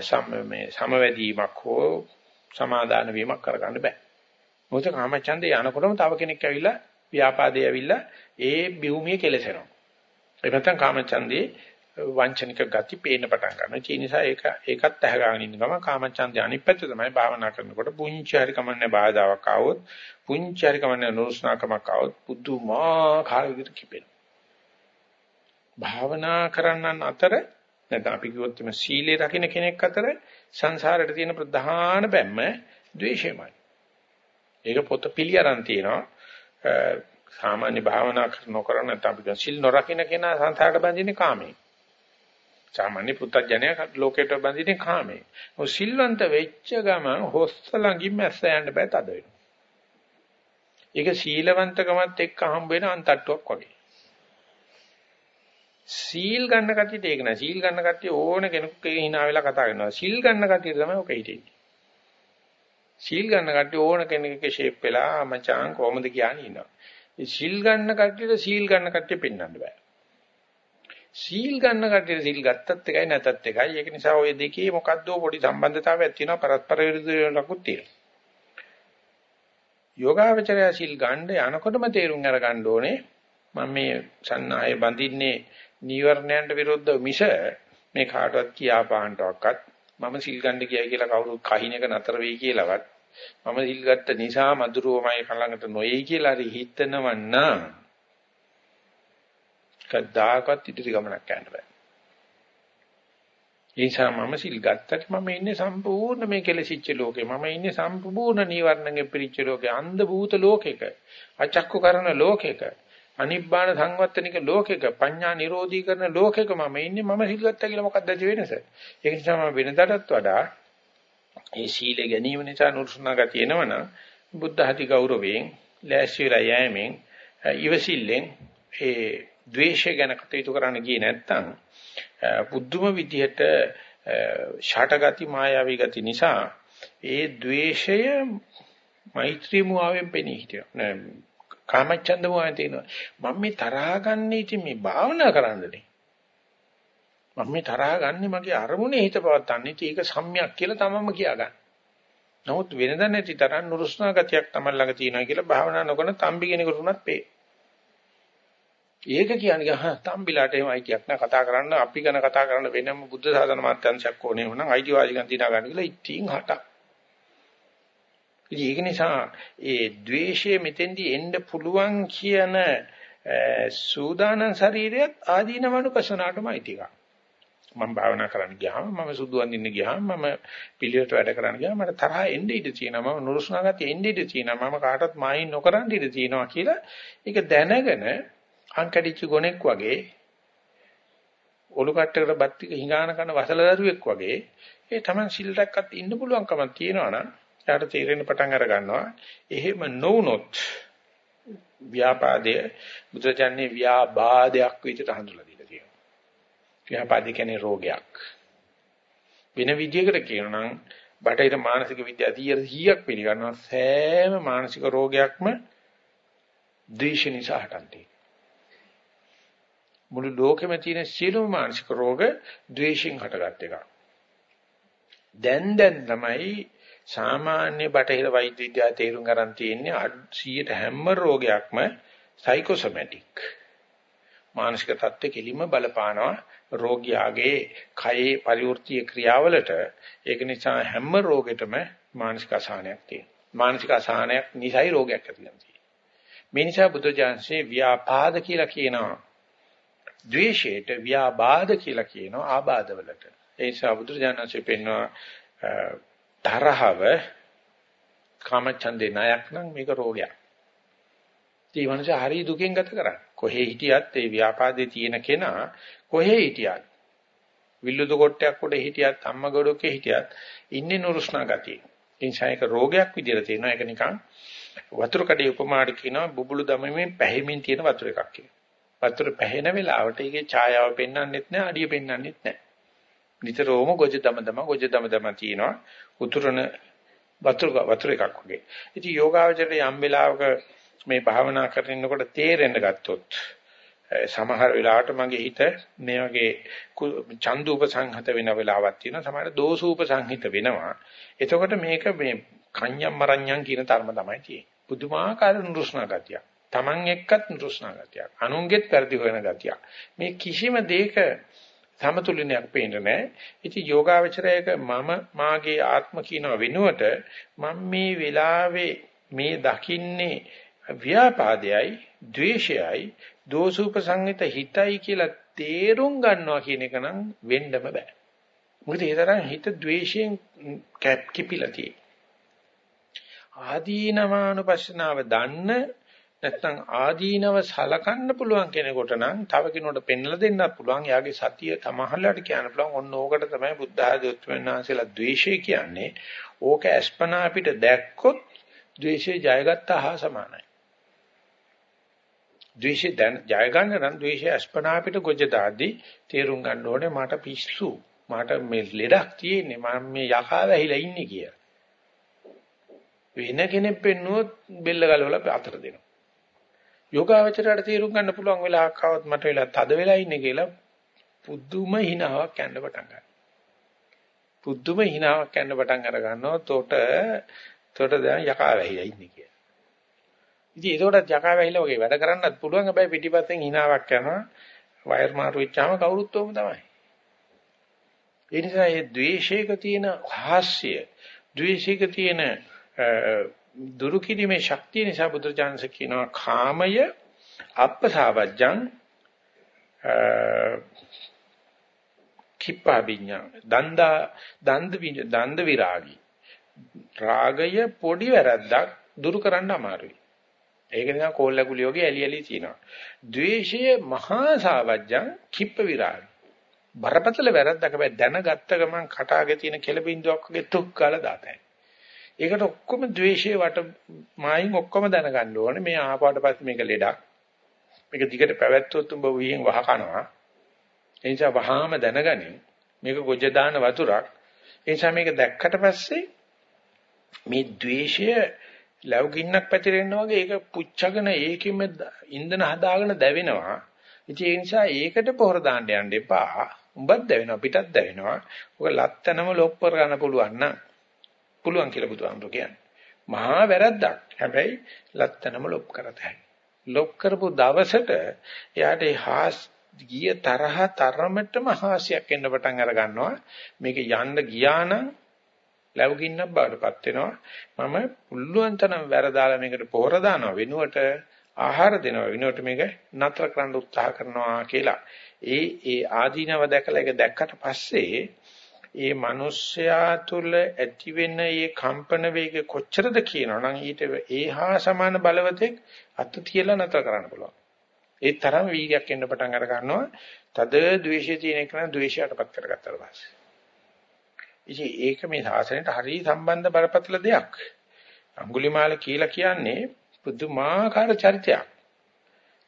සම මේ සමවැදීමක් හෝ සමාදාන වීමක් කරගන්න බෑ. මොකද කාමච්ඡන්දේ යනකොටම තව කෙනෙක් ඇවිල්ලා ව්‍යාපාදේ ඇවිල්ලා ඒ භූමිය කෙලසෙනවා. ඒ නැත්තම් කාමච්ඡන්දේ වංචනික ගති පේන්න පටන් ගන්නවා. ඒ නිසා ඒක ඒකත් ඇහගාගෙන ඉන්න ගමන් කාමච්ඡන්දේ අනිත් පැත්ත තමයි භාවනා කරනකොට පුංචි හරි කමන්නේ බාධාවක් ආවොත් පුංචි හරි කමන්නේ නුරුස්නාකමක් ආවොත් පුදුමාකාර විදිහට කිපෙනවා. භාවනා කරන්නන් අතර නැත්නම් අපි කිව්වොත් මේ සීලේ රකින්න කෙනෙක් අතර සංසාරයට තියෙන ප්‍රධාන බැම්ම ද්වේෂයමයි. ඒක පොත පිළිඅරන් තියෙනවා. සාමාන්‍ය භාවනා නොකරන නැත්නම් අපි සිල් නොරකින්න කෙනා සංසාරයට බැඳින්නේ කාමේ. සාමාන්‍ය පුත්තජනය ලෝකයට බැඳින්නේ කාමේ. ඔය සිල්වන්ත වෙච්ච ගමන් හොස්ස ළඟින් මැස්ස යන්න බෑ තද වෙනවා. ඒක සීලවන්තකමත් එක්ක හම්බ වෙන අන්තට්ටුවක් වගේ. සීල් ගන්න කට්ටියට ඒක නෑ. සීල් ගන්න කට්ටිය ඕන කෙනෙකුගේ hina වෙලා කතා කරනවා. සීල් ගන්න කට්ටිය තමයි ඔක හිතෙන්නේ. සීල් ගන්න කට්ටිය ඕන කෙනෙකුගේ ෂේප් වෙලා මචං කොහොමද කියන්නේ ඉන්නවා. ඒ සීල් ගන්න කට්ටියට සීල් ගන්න කට්ටිය පෙන්වන්න බෑ. සීල් ගන්න කට්ටියට සීල් ගත්තත් එකයි නැතත් එකයි. ඒක නිසා ওই දෙකේ මොකද්ද පොඩි සම්බන්ධතාවයක් තියෙනවා පරස්පර විරුද්ධ ලකුත් තියෙනවා. යෝගාවචරය සීල් ගන්න යනකොටම තේරුම් අරගන්න ඕනේ මම මේ සන්නාය බඳින්නේ නීවරණයන්ට විරුද්ධව මිස මේ කාටවත් කියා පාන්නවක්වත් මම සිල් ගන්න කියයි කියලා කවුරුත් කහින එක නතර වෙයි කියලාවත් මම සිල් ගත්ත නිසා මధుරවමයි කලඟට නොයයි කියලා හරි හිතනවන්න කද්දාකත් ඉදිරි ගමනක් යන්න බෑ. ඒ නිසා මම සිල් ගත්තට මම ඉන්නේ සම්පූර්ණ මේ කෙලසිච්ච ලෝකේ. මම ඉන්නේ සම්පූර්ණ නීවරණගෙ පිරිච්ච ලෝකේ. අන්ධ භූත ලෝකෙක. අචක්කු කරන ලෝකෙක. අනිබ්බාන සංවත්තනික ලෝකෙක පඤ්ඤා නිරෝධී කරන ලෝකෙක මම ඉන්නේ මම සිල්ගත්තා කියලා මොකක්ද ඇති වෙනස? ඒක නිසා මම වෙනදාටත් වඩා ඒ සීල ගැනීම නිසා නුරුස්නා ගතිය එනවනම් බුද්ධ හති ගෞරවයෙන් ලෑස්තිලා යෑමෙන් ඉවසිල්ලෙන් ඒ ද්වේෂය ගැන කටයුතු කරන්න ගියේ නැත්තම් බුද්ධම විදිහට ෂටගති මායාවී ගති නිසා ඒ ද්වේෂය මෛත්‍රී මුවාවෙන් පෙනී හිටියා. කාමච්ඡන්ද මොහොතේ තියෙනවා. මම මේ තරහා ගන්න ඉතින් මේ භාවනා කරන්නනේ. මම මේ තරහා ගන්න මගේ අරමුණේ හිත පවත්තන්නේ ඒක සම්‍යක් කියලා තමම කියා ගන්න. නමුත් වෙනද නැති තරම් නුරුස්නා ගතියක් තමයි ළඟ තියෙනවා කියලා භාවනා නොකරන තම්බි කෙනෙකුට උනත් පේ. ඒක කියන්නේ හා තම්බිලාට එහෙම අයිතියක් නෑ කතා කරන්න අපි ගැන කතා කරන්න වෙනම බුද්ධ සාධන මාත්‍යංශයක් ඕනේ වුණා අයිතිවාසිකම් තියනා ගන්න කියලා ඉතින් හටක්. ඉතින් ඒක නිසා ඒ द्वේෂය මෙතෙන්දී එන්න පුළුවන් කියන සූදානම් ශරීරයත් ආදීනවනුපසනාටමයි ටික. මම භාවනා කරන්න ගියාම මම සුදු අඳින්න ගියාම මම පිළිවෙලට වැඩ කරන්න ගියාම මට තරහ එන්න ඉඩ තියෙනවා මම නුරුස්නා ගතිය එන්න ඉඩ තියෙනවා මම කාටවත් මායින් නොකරන්න ඉඩ තියෙනවා කියලා ඒක දැනගෙන අංකඩිච්ච ගොනෙක් වගේ ඔලු කට්ටකට බත් ටික හිඟාන කරන වසල දරුවෙක් වගේ ඒ Taman සිල් රැක්කත් ඉන්න පුළුවන්කමක් තියෙනවා නම් එයාට තේරෙන්න පටන් අර ගන්නවා. එහෙම නොවුනොත් ව්‍යාපාදයේ බුදුචාන්නේ ව්‍යාබාධයක් විදිහට හඳුලා දීලා තියෙනවා. ව්‍යාපාද කියන්නේ රෝගයක්. වෙන විදිහකට කියනවා නම් බටහිර මානසික විද්‍යාව 100ක් පිළිගන්නවා සෑම මානසික රෝගයක්ම ද්වේෂ නිසා හටන්නේ. මුළු ලෝකෙම තියෙන සියලුම මානසික රෝග ද්වේෂයෙන් හටගත් එකක්. දැන් දැන් තමයි සාමාන්‍ය බටහිර වෛද්‍ය විද්‍යාව තේරුම් ගන්න තියෙන්නේ 100ට හැම රෝගයක්ම සයිකෝසොමැටික්. මානසික தත්ත්වෙ කෙලින්ම බලපානවා රෝගියාගේ කයේ පරිවෘත්තීය ක්‍රියාවලට. ඒක නිසා හැම රෝගෙටම මානසික අසහනයක් තියෙනවා. මානසික අසහනයක් නිසායි රෝගයක් ඇති වෙනවා. මේ නිසා බුදුජානසේ ව්‍යාපාද කියලා කියනවා. ද්වේෂයට ව්‍යාබාධ කියලා කියනවා ආබාධවලට. ඒ නිසා බුදුජානසේ පෙන්වනවා තරහව කාමචන්දේ ණයක් නම් මේක රෝගයක්. ඒ මනුස්සය හරි දුකෙන් ගත කරන්නේ. කොහේ හිටියත් ඒ ව්‍යාපාදේ තියෙන කෙනා කොහේ හිටියත් විල්ලුදු කොටයක් උඩ හිටියත් අම්මා ගොඩකේ හිටියත් ඉන්නේ නුරුස්නා ගතිය. ඒ නිසා ඒක රෝගයක් විදිහට තියෙනවා. ඒක නිකන් වතුර කඩේ උපමාට කියනවා බුබුලු දමමින් පැහැමින් තියෙන වතුර එකක් කියලා. වතුර පැහැෙන වෙලාවට ඒකේ ඡායාව පෙන්වන්නෙත් නැහැ, අඩිය පෙන්වන්නෙත් නැහැ. නිතරම ගොජ දම දම ගොජ දම දම තියෙනවා. උතුරන වතුර වතුර එකක් වගේ. ඉතින් යෝගාවචරයේ යම් වෙලාවක මේ භාවනා කරනකොට තේරෙන්න ගත්තොත් සමහර වෙලාවට මගේ හිත මේ වගේ චන්දුප සංහත වෙන වෙලාවක් තියෙනවා. සමහර දෝසූප සංහිත වෙනවා. එතකොට මේක මේ කන්‍යම් මරණ්‍යම් කියන ධර්ම තමයි තියෙන්නේ. පුදුමාකාර නුරුස්නා ගතියක්. Taman එක්කත් නුරුස්නා ගතියක්. අනුන්ගෙත් පරිදි හොයන ගතියක්. මේ කිසිම දෙයක සමතුලිතයක් පේන්නේ නැහැ ඉතින් යෝගාවචරයක මම මාගේ ආත්ම කියන වෙනුවට මම මේ වෙලාවේ මේ දකින්නේ ව්‍යාපාදයයි, ද්වේෂයයි, දෝසුපසංහිත හිතයි කියලා තේරුම් ගන්නවා කියන එක නම් වෙන්නම බෑ. මොකද ඒ තරම් හිත ද්වේෂයෙන් කැප් කිපිලා තියෙන්නේ. ආදීනවානුපස්සනාව දන්න නැත්නම් ආදීනව සලකන්න පුළුවන් කෙනෙකුට නම් තව කෙනෙකුට පෙන්වලා දෙන්නත් පුළුවන්. යාගේ සතිය තමහලට කියන්න පුළුවන්. ඔන්න ඕකට තමයි බුද්ධ ආදී උත්මනාන්සලා ද්වේෂය කියන්නේ. ඕක අස්පනා අපිට දැක්කොත් ද්වේෂය ජයගත්තා හා සමානයි. ද්වේෂය දැන් ජය ගන්න නම් ද්වේෂය අස්පනා අපිට ගොජ දාද්දී තේරුම් ගන්න ඕනේ මට පිස්සු මට මේ ලෙඩක් තියෙන්නේ මම මේ යකා වැහිලා ඉන්නේ කියලා. වෙන කෙනෙක් පෙන්නුවොත් බෙල්ල ගලවලා අතර දෙනවා. යෝගාවචරයට තේරුම් ගන්න පුළුවන් වෙලාවක් ආවොත් මට වෙලා තද වෙලා ඉන්නේ කියලා පුදුම හිනාවක් යන්න පටන් ගන්නවා. පුදුම හිනාවක් යන්න පටන් අර ගන්නවා. තොට තොට දැන් යකා වැහිලා ඉන්නේ කියලා. ඉතින් ඒකටත් යකා වැහිලා වගේ වැඩ කරන්නත් පුළුවන්. හැබැයි පිටිපස්සෙන් hinaවක් යනවා. වයර් මාරු වෙච්චාම කවුරුත් ඕම තමයි. ඒ නිසා මේ ද්වේෂයක තියෙන හාස්‍ය, ද්වේෂයක තියෙන දුරු කිරීමේ ශක්තිය නිසා බුදුරජාණන්සේ කියනවා කාමය අප්පසාවජ්ජං කිප්පාබිඤ්ඤා දන්දා දන්ද දන්ද විරාගී රාගය පොඩි වැරද්දක් දුරු කරන්න අමාරුයි ඒක නිසා කෝල්ලකුලිය වගේ ඇලි ඇලි තියෙනවා. ද්වේෂය මහා සාවජ්ජං කිප්ප විරාග. බරපතල වැරද්දක බෑ දැනගත්ත ගමන් කටාගේ තියෙන කෙලබින්දුවක් වගේ තුක් කාලා දාතයි. ඒකට ඔක්කොම ද්වේෂයේ වට මායින් ඔක්කොම දැනගන්න ඕනේ. මේ ආපාට පස්සේ මේක ලෙඩක්. මේක දිගට පැවැත්වුවොත් උඹ විහිං වහ කනවා. ඒ නිසා වහාම දැනගනින්. මේක ගොජ දාන වතුරක්. ඒ නිසා මේක දැක්කට පස්සේ මේ ද්වේෂය ලැබු ගින්නක් පැතිරෙනවා වගේ ඒක පුච්චගෙන ඒකෙම ඉන්ධන හදාගෙන දැවෙනවා. ඉතින් ඒ නිසා ඒකට පොහොර දාන්න යන්න එපා. උඹත් දැවෙනවා පිටත් දැවෙනවා. ඔක ලත්තනම ලොප්පර ගන්න පුළුවන් නම් පුළුවන් කියලා බුදුහාමුදුරු කියන්නේ. මහා වැරද්දක්. හැබැයි ලත්තනම ලොප් කරතයි. ලොප් කරපු දවසට එයාට හාස් ගිය තරහ තරමටම හාසියක් එන්න පටන් අර ගන්නවා. මේක යන්න ගියා නම් ලැබුගින්නක් බාටපත් වෙනවා මම පුළුවන් තරම් වැරදාලා මේකට පොහොර දානවා වෙනුවට ආහාර දෙනවා වෙනුවට මේක නතර කරන්න උත්සාහ කරනවා කියලා ඒ ඒ ආදීනව දැකලා ඒක දැක්කට පස්සේ ඒ මිනිස්යා තුළ ඇතිවෙන මේ කම්පන වේග කොච්චරද කියනවනම් ඊට ඒහා සමාන බලවතෙක් අත තියලා නතර කරන්න පුළුවන් ඒ තරම් වීර්යයක් එන්න පටන් අර ගන්නවා තද ද්වේෂය තියෙන එක නම් ද්වේෂයටපත් කරගත්තා පස්සේ ඉතින් ඒක මේ සාසනයට හරිය සම්බන්ධ බරපතල දෙයක්. අඟුලිමාල කියලා කියන්නේ පුදුමාකාර චරිතයක්.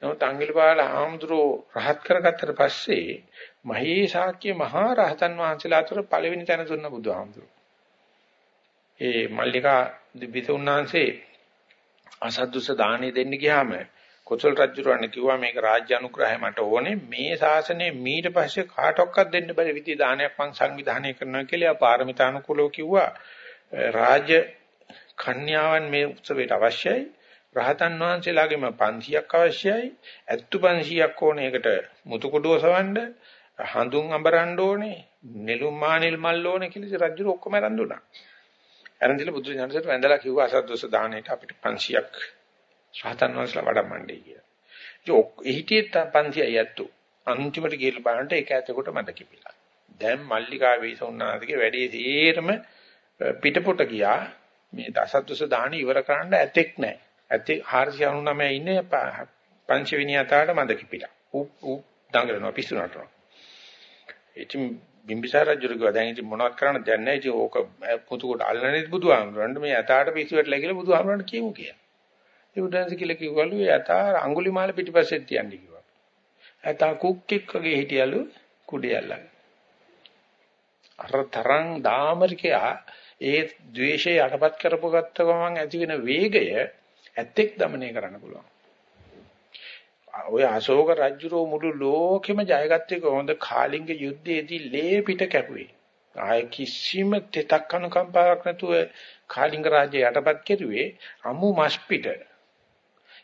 නමුත් අඟුලිමාල ආම්ද්‍රෝ රහත් කරගත්තට පස්සේ මහේ ශාක්‍ය මහා රහතන් වහන්සේලා අතර පළවෙනි තැන දුන්න බුදුහාමුදුරුවෝ. ඒ මල්ලිකා දිවිතුන්නාංශේ අසද්දුස දාණය දෙන්න ගියාම කොසල් රජුරවන්න කිව්වා මේක රාජ්‍ය අනුග්‍රහය මට ඕනේ. මේ ශාසනය මීට පස්සේ කාටවත් දෙන්න බැරි විදිහ දානයක් මං සංවිධානය කරනවා කියලා පාරමිතානුකූලව කිව්වා. රාජ්‍ය කන්‍යාවන් මේ උත්සවයට අවශ්‍යයි. රහතන් වහන්සේලාගේම 500ක් අවශ්‍යයි. ඇත්තු 500ක් ඕනේ. ඒකට මුතු කුඩුව සවන්න. හඳුන් අඹරන්න ඕනේ නෙළුම් මානෙල් මල් ඕනේ කියලා රජු ඔක්කොම අරන් දුන්නා. අරන් දීලා බුදු දහමට වැඳලා කිව්වා අසද්දොස දාණයට අපිට 500ක් රහතන් වහන්සේලා වඩම්මණ්ඩේ කියලා. ඒ හිටියේ 500යි ඇත්තු. අන්තිමට ගිහලා බලන්න ඒක ඇතකොට මට කිපිලා. දැන් මල්ලිකා වේසුන්නාදගේ වැඩේ තීරම පිටපොට ගියා. මේ දසද්දොස දාණ ඉවර කරන්න ඇතෙක් නැහැ. ඇතේ 499 ඉන්නේ පංචවෙනි අතාට මද කිපිලා. උ උ දඟලනවා පිස්සු නටනවා. ඉතින් බිම්බිසාර රජුගේ දැන් ඉතින් මොනවත් කරන්න දෙයක් නැහැ. ඉතින් ඕක පුතු කොට අල්ලන්නේ බුදුහාමුදුරන්ට මේ යථාට පිස්සුවට ලැගිලා බුදුහාමුදුරන්ට කියමු කියලා. ඒ උදාන්ස කියලා කිව්වලු ඒ යථා අඟුලිමාල පිටිපස්සෙන් තියන්නේ කිව්වා. යථා කුක්කෙක් වගේ හිටියලු කුඩේ අල්ලගෙන. අර තරම් දාමරිකයා ඒ ද්වේෂය යටපත් කරපු ගත්ත ගමන් ඇති වෙන වේගය ඇත්තෙක් দমনය කරන්න පුළුවන්. ඔය අශෝක රජුරෝ මුළු ලෝකෙම ජයගත්තේ කොහොමද කාලිංග යුද්ධයේදී ලේ පිට කැපුවේ. ආය කිසිම තෙතක් අනුකම්පාවක් නැතුව කාලිංග රාජ්‍ය යටපත් කෙරුවේ අමු මස් පිට.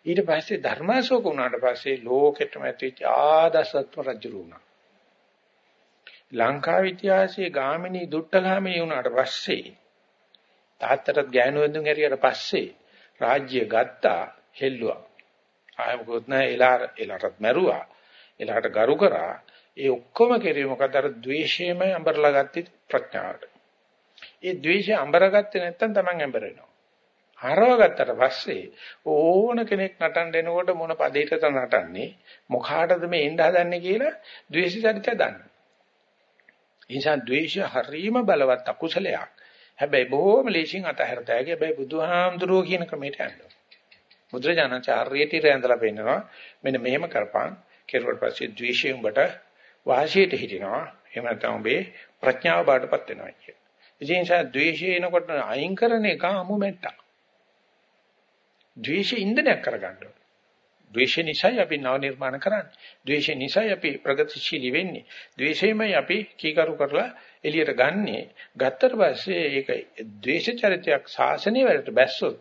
ඊට පස්සේ ධර්මාශෝක වුණාට පස්සේ ලෝකෙටම ඇතිවෙච්ච ආදසත්ව රජු වුණා. ලංකාවේ ඉතිහාසයේ ගාමිණී දුට්ටගාමිණී වුණාට පස්සේ තාත්තටත් ගෑනු වෙන්දුන් ඇරියට පස්සේ රාජ්‍ය ගත්තා හෙල්ලුවා. ආය මොකොත් නැහැ එලාර එලාටත් මැරුවා. එලාට ගරු කරා. ඒ ඔක්කොම කෙරුවේ මොකද අර ද්වේෂයම අඹරලා ගත්තේ ප්‍රඥාවට. ඒ ද්වේෂය අඹරගත්තේ නැත්නම් Taman අඹරෙනවා. හරව ගත්තට පස්සේ ඕන කෙනෙක් නටන්න එනකොට මොන පදයකටද නටන්නේ මොකාටද මේ එන්න හදන්නේ කියලා ද්වේෂ චරිතය දන්න. ඒ නිසා ද්වේෂය හරීම බලවත් අකුසලයක්. හැබැයි බොහොම ලේසියෙන් අතහැරතයි. හැබැයි බුදුහාමුදුරුවෝ කියන ක්‍රමයට යනවා. බුදුරජාණන් චාර්යයට ඉරඳලා පෙන්නනවා මෙන්න මෙහෙම කරපන් කෙරුවට පස්සේ ද්වේෂය උඹට වාසියට හිටිනවා එහෙම නැත්නම් උඹේ ප්‍රඥාව බාටපත් වෙනවා කිය. ඉතින් ඒ ද්වේෂය එනකොට අයින් කරන එක අමු මෙට්ටා. ද්වේෂය ඉන්දනයක් කරගන්න ඕනේ. ද්වේෂය නිසායි අපි නව නිර්මාණ කරන්නේ. ද්වේෂය නිසායි අපි ප්‍රගතිශීලී වෙන්නේ. ද්වේෂයමයි අපි කීකරු කරලා එළියට ගන්නෙ. ගත්තට පස්සේ ඒක ද්වේෂ චරිතයක් සාසනීය වලට බැස්සොත්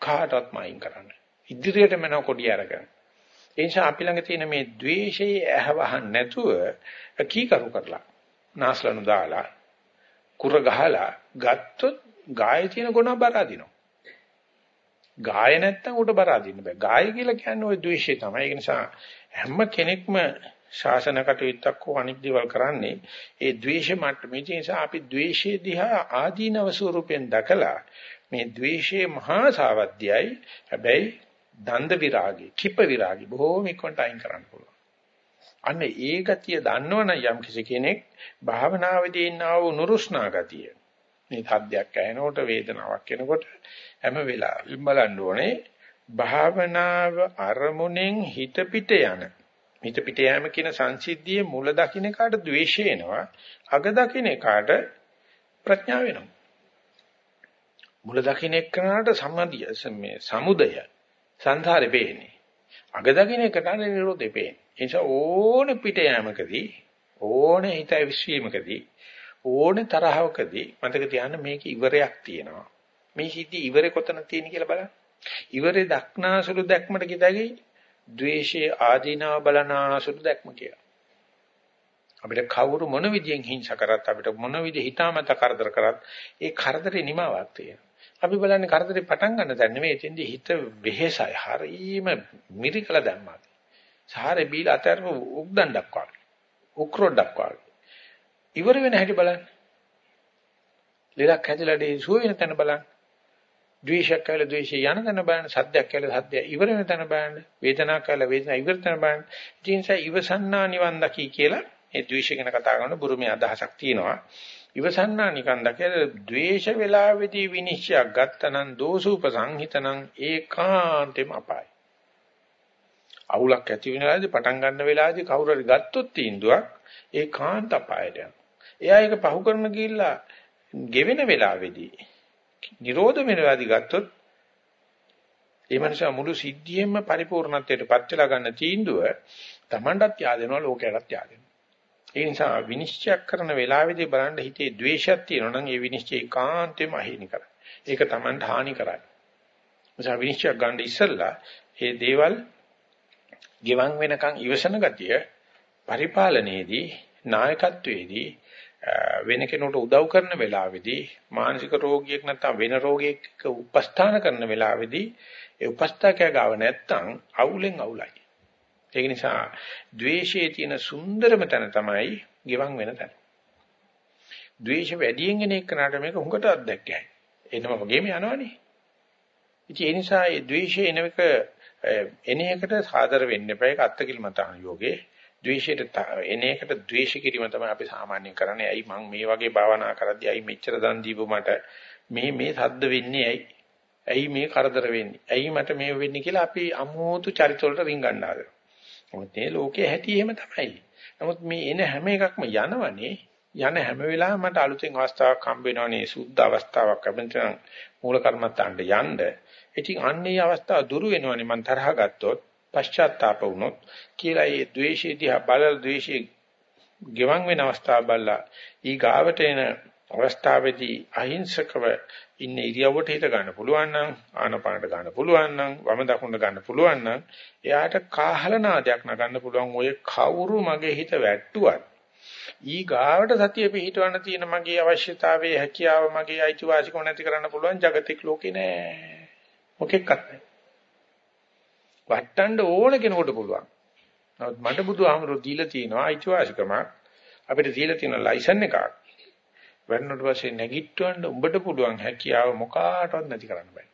කාටවත් මායින් කරන්න. ඉදිරියටම යන කොඩිය අරගෙන. ඒ නිසා අපි ළඟ තියෙන මේ द्वේෂයේ ඇහවහන් නැතුව කීකරු කරලා නාස්ලනු දාලා කුර ගහලා ගත්තොත් ගායේ තියෙන ගුණ බර අදිනවා. ගාය නැත්තම් උට බර අදින්න බෑ. ගාය කියලා කියන්නේ ওই द्वේෂය තමයි. ඒ නිසා හැම කෙනෙක්ම ශාසන කටයුත්තක් හෝ අනික් දේවල් කරන්නේ ඒ द्वේෂ මට්ටමේ. ඒ නිසා අපි द्वේෂය දිහා ආදීනව ස්වරූපෙන් දකලා මේ ද්වේෂයේ මහා සාවද්‍යයි. හැබැයි දන්ද විරාගේ, කිප විරාගේ බොහෝම ඉක්මනට අයින් කරන්න පුළුවන්. අන්න ඒ ගතිය දන්නවනම් යම් කිසි කෙනෙක් භාවනාවේදී ඉන්නව නුරුස්නා ගතිය. මේ සද්දයක් ඇහෙනකොට වේදනාවක් එනකොට හැම වෙලාවෙම බලන්න ඕනේ භාවනාව අරමුණෙන් හිත පිට යන හිත පිට යෑම කියන සංසිද්ධියේ මුල දකින්න කාට ද්වේෂය එනවා අග දකින්න කාට ප්‍රඥාව වෙනවා මුල දකින්න එක්කනට සම්මදිය මේ සමුදය සංසාරේ පේන්නේ. අග දකින්න එකට නිරෝධේ පේන්නේ. ඒ නිසා ඕනේ පිට යෑමකදී ඕනේ හිත විශ්වීමකදී ඕනේ තරහවකදී මතක තියාගන්න මේක ඉවරයක් තියෙනවා. මේ හිතේ ඉවරේ කොතන තියෙන කියලා බලන්න. ඉවරේ දක්නාසුළු දැක්මට කිතගේ ද්වේෂයේ ආදීනාව බලනාසුළු දැක්ම කියලා. අපිට කවුරු මොන විදියෙන් හිංසා කරත් අපිට මොන විදිහ හිතාමත කරදර කරත් ඒ කරදරේ නිමාවක් තියෙනවා. අපි බලන්නේ කරදරේ පටන් ගන්න දැන් නෙමෙයි එතෙන්දී හිත වෙහෙසයි. හරීම මිරිකල දැම්මා. සාරේ බීල අතරම උක්දණ්ඩක් වගේ. උක්‍රොඩක් වගේ. ඉවර වෙන හැටි බලන්න. ලෙලක් හැදිලා දී සුව වෙන තැන බලන්න. ද්වේෂයක් කියලා ද්වේෂය යන තැන බලන්න. සද්දයක් කියලා සද්දය ඉවර වෙන තැන බලන්න. වේදනාවක් කියලා වේදනාව ඉවර තැන බලන්න. ඉතින් ඒ ඉවසන්නා නිවන් දකි කියලා මේ ද්වේෂය ගැන කතා කරන බුරුමේ අදහසක් තියෙනවා. ඉවසන්නා නිකන් දැකලා ද්වේෂ වේලාවේදී විනිශ්චයක් ගත්තනම් දෝසුපසංහිතනම් ඒකාන්තෙම අපායි. අවුලක් ඇති වෙන වෙලාවේදී පටන් ගන්න වෙලාවේදී කවුරු හරි ගත්තොත් තීන්දුවක් ඒකාන්ත අපායට යනවා. එයා ඒක පහු කරන ගිහිල්ලා ගෙවෙන වෙලාවේදී නිරෝධ වෙනවාදී ගත්තොත් ඒ මනුස්සයා මුළු සිද්ධියෙම පරිපූර්ණත්වයටපත් වෙලා ගන්න තීන්දුව Tamanටත් yaadෙනවා ලෝකයටත් yaadෙනවා. ඒ නිසා විනිශ්චය කරන වෙලාවේදී බලන්න හිතේ ද්වේෂයක් තියෙනවා නම් ඒ විනිශ්චය ඒකාන්තයෙන්ම අහිමි කරයි. ඒක Tamanට හානි කරයි. නිසා විනිශ්චය ගන්න ඉස්සෙල්ලා මේ දේවල් ගිවන් වෙනකන් ඉවසන ගතිය පරිපාලනයේදී නායකත්වයේදී වෙන කෙනෙකුට උදව් කරන වෙලාවේදී මානසික රෝගියෙක් නැත්නම් වෙන රෝගියෙක් උපස්ථාන කරන වෙලාවේදී ඒ උපස්ථායකයා ගාව නැත්නම් අවුලෙන් අවුලයි. ඒක නිසා ද්වේෂයේ තියෙන සුන්දරම තැන තමයි ගිවන් වෙන තැන. ද්වේෂ වැඩියෙන් එන එකනට මේක හුඟට අත්දැක්කයි. එනම වගේම යනවනේ. ඉතින් ඒ නිසා මේ ද්වේෂය එන එක එන එකට සාදර වෙන්න එපා. ඒක අත්කිලමතාන යෝගේ. ද්වේෂයට එන එකට ද්වේෂ කිරීම තමයි අපි සාමාන්‍යයෙන් කරන්නේ. ඇයි මං මේ වගේ භාවනා කරද්දී ඇයි මෙච්චර දන් දීපු මට මේ මේ සද්ද වෙන්නේ ඇයි? ඇයි මේ කරදර වෙන්නේ? ඇයි මට මේ වෙන්නේ කියලා අපි අමෝතු චරිත වලට රින්ගන්න හදනවා. මොකද මේ ලෝකයේ හැටි එහෙම තමයි. නමුත් මේ එන හැම එකක්ම යනවනේ. යන හැම වෙලාවෙම මට අලුතෙන් අවස්ථාවක් හම්බ වෙනවනේ. සුද්ධ අවස්ථාවක් අපෙන්තන මූල කර්මත්තාන්ට යන්න. ඉතින් අන්නේ අවස්ථාව දුරු වෙනවනේ මං තරහ ගත්තොත්, පශ්චාත්තාප වුණොත් කියලා ඒ ද්වේෂය දිහා බලලා ද්වේෂයේ ගෙවන් වෙන අවස්ථාව බලලා ඊ ගාවට එන අවස්ථාවේදී අහිංසකව ඉන්න ඉරියව්වට හිත ගන්න පුළුවන් නම් ආනපානට ගන්න පුළුවන් නම් වම දකුණට ගන්න පුළුවන් නම් එයාට කාහල නාදයක් නගන්න පුළුවන්. ඔය කවුරු මගේ හිත වැට්ටුවත් ඊ ගාවට සතිය පිහිටවන්න තියෙන මගේ අවශ්‍යතාවයේ හැකියාව මගේ අයිතිවාසිකම නැති කරන්න පුළුවන් జగතික ලෝකේ නෑ. මොකෙක්වත් නෑ. වටන්න ඕන කෙනෙකුට පුළුවන්. නමුත් මට බුදුහාමුදුරුවෝ දීලා තියෙනවා අයිතිවාසිකමක්. අපිට දීලා තියෙන ලයිසන් එකක්. වැඩනට පස්සේ නැගිටවන්න උඹට පුළුවන් හැකියාව මොකාටවත් නැති කරන්න බෑ.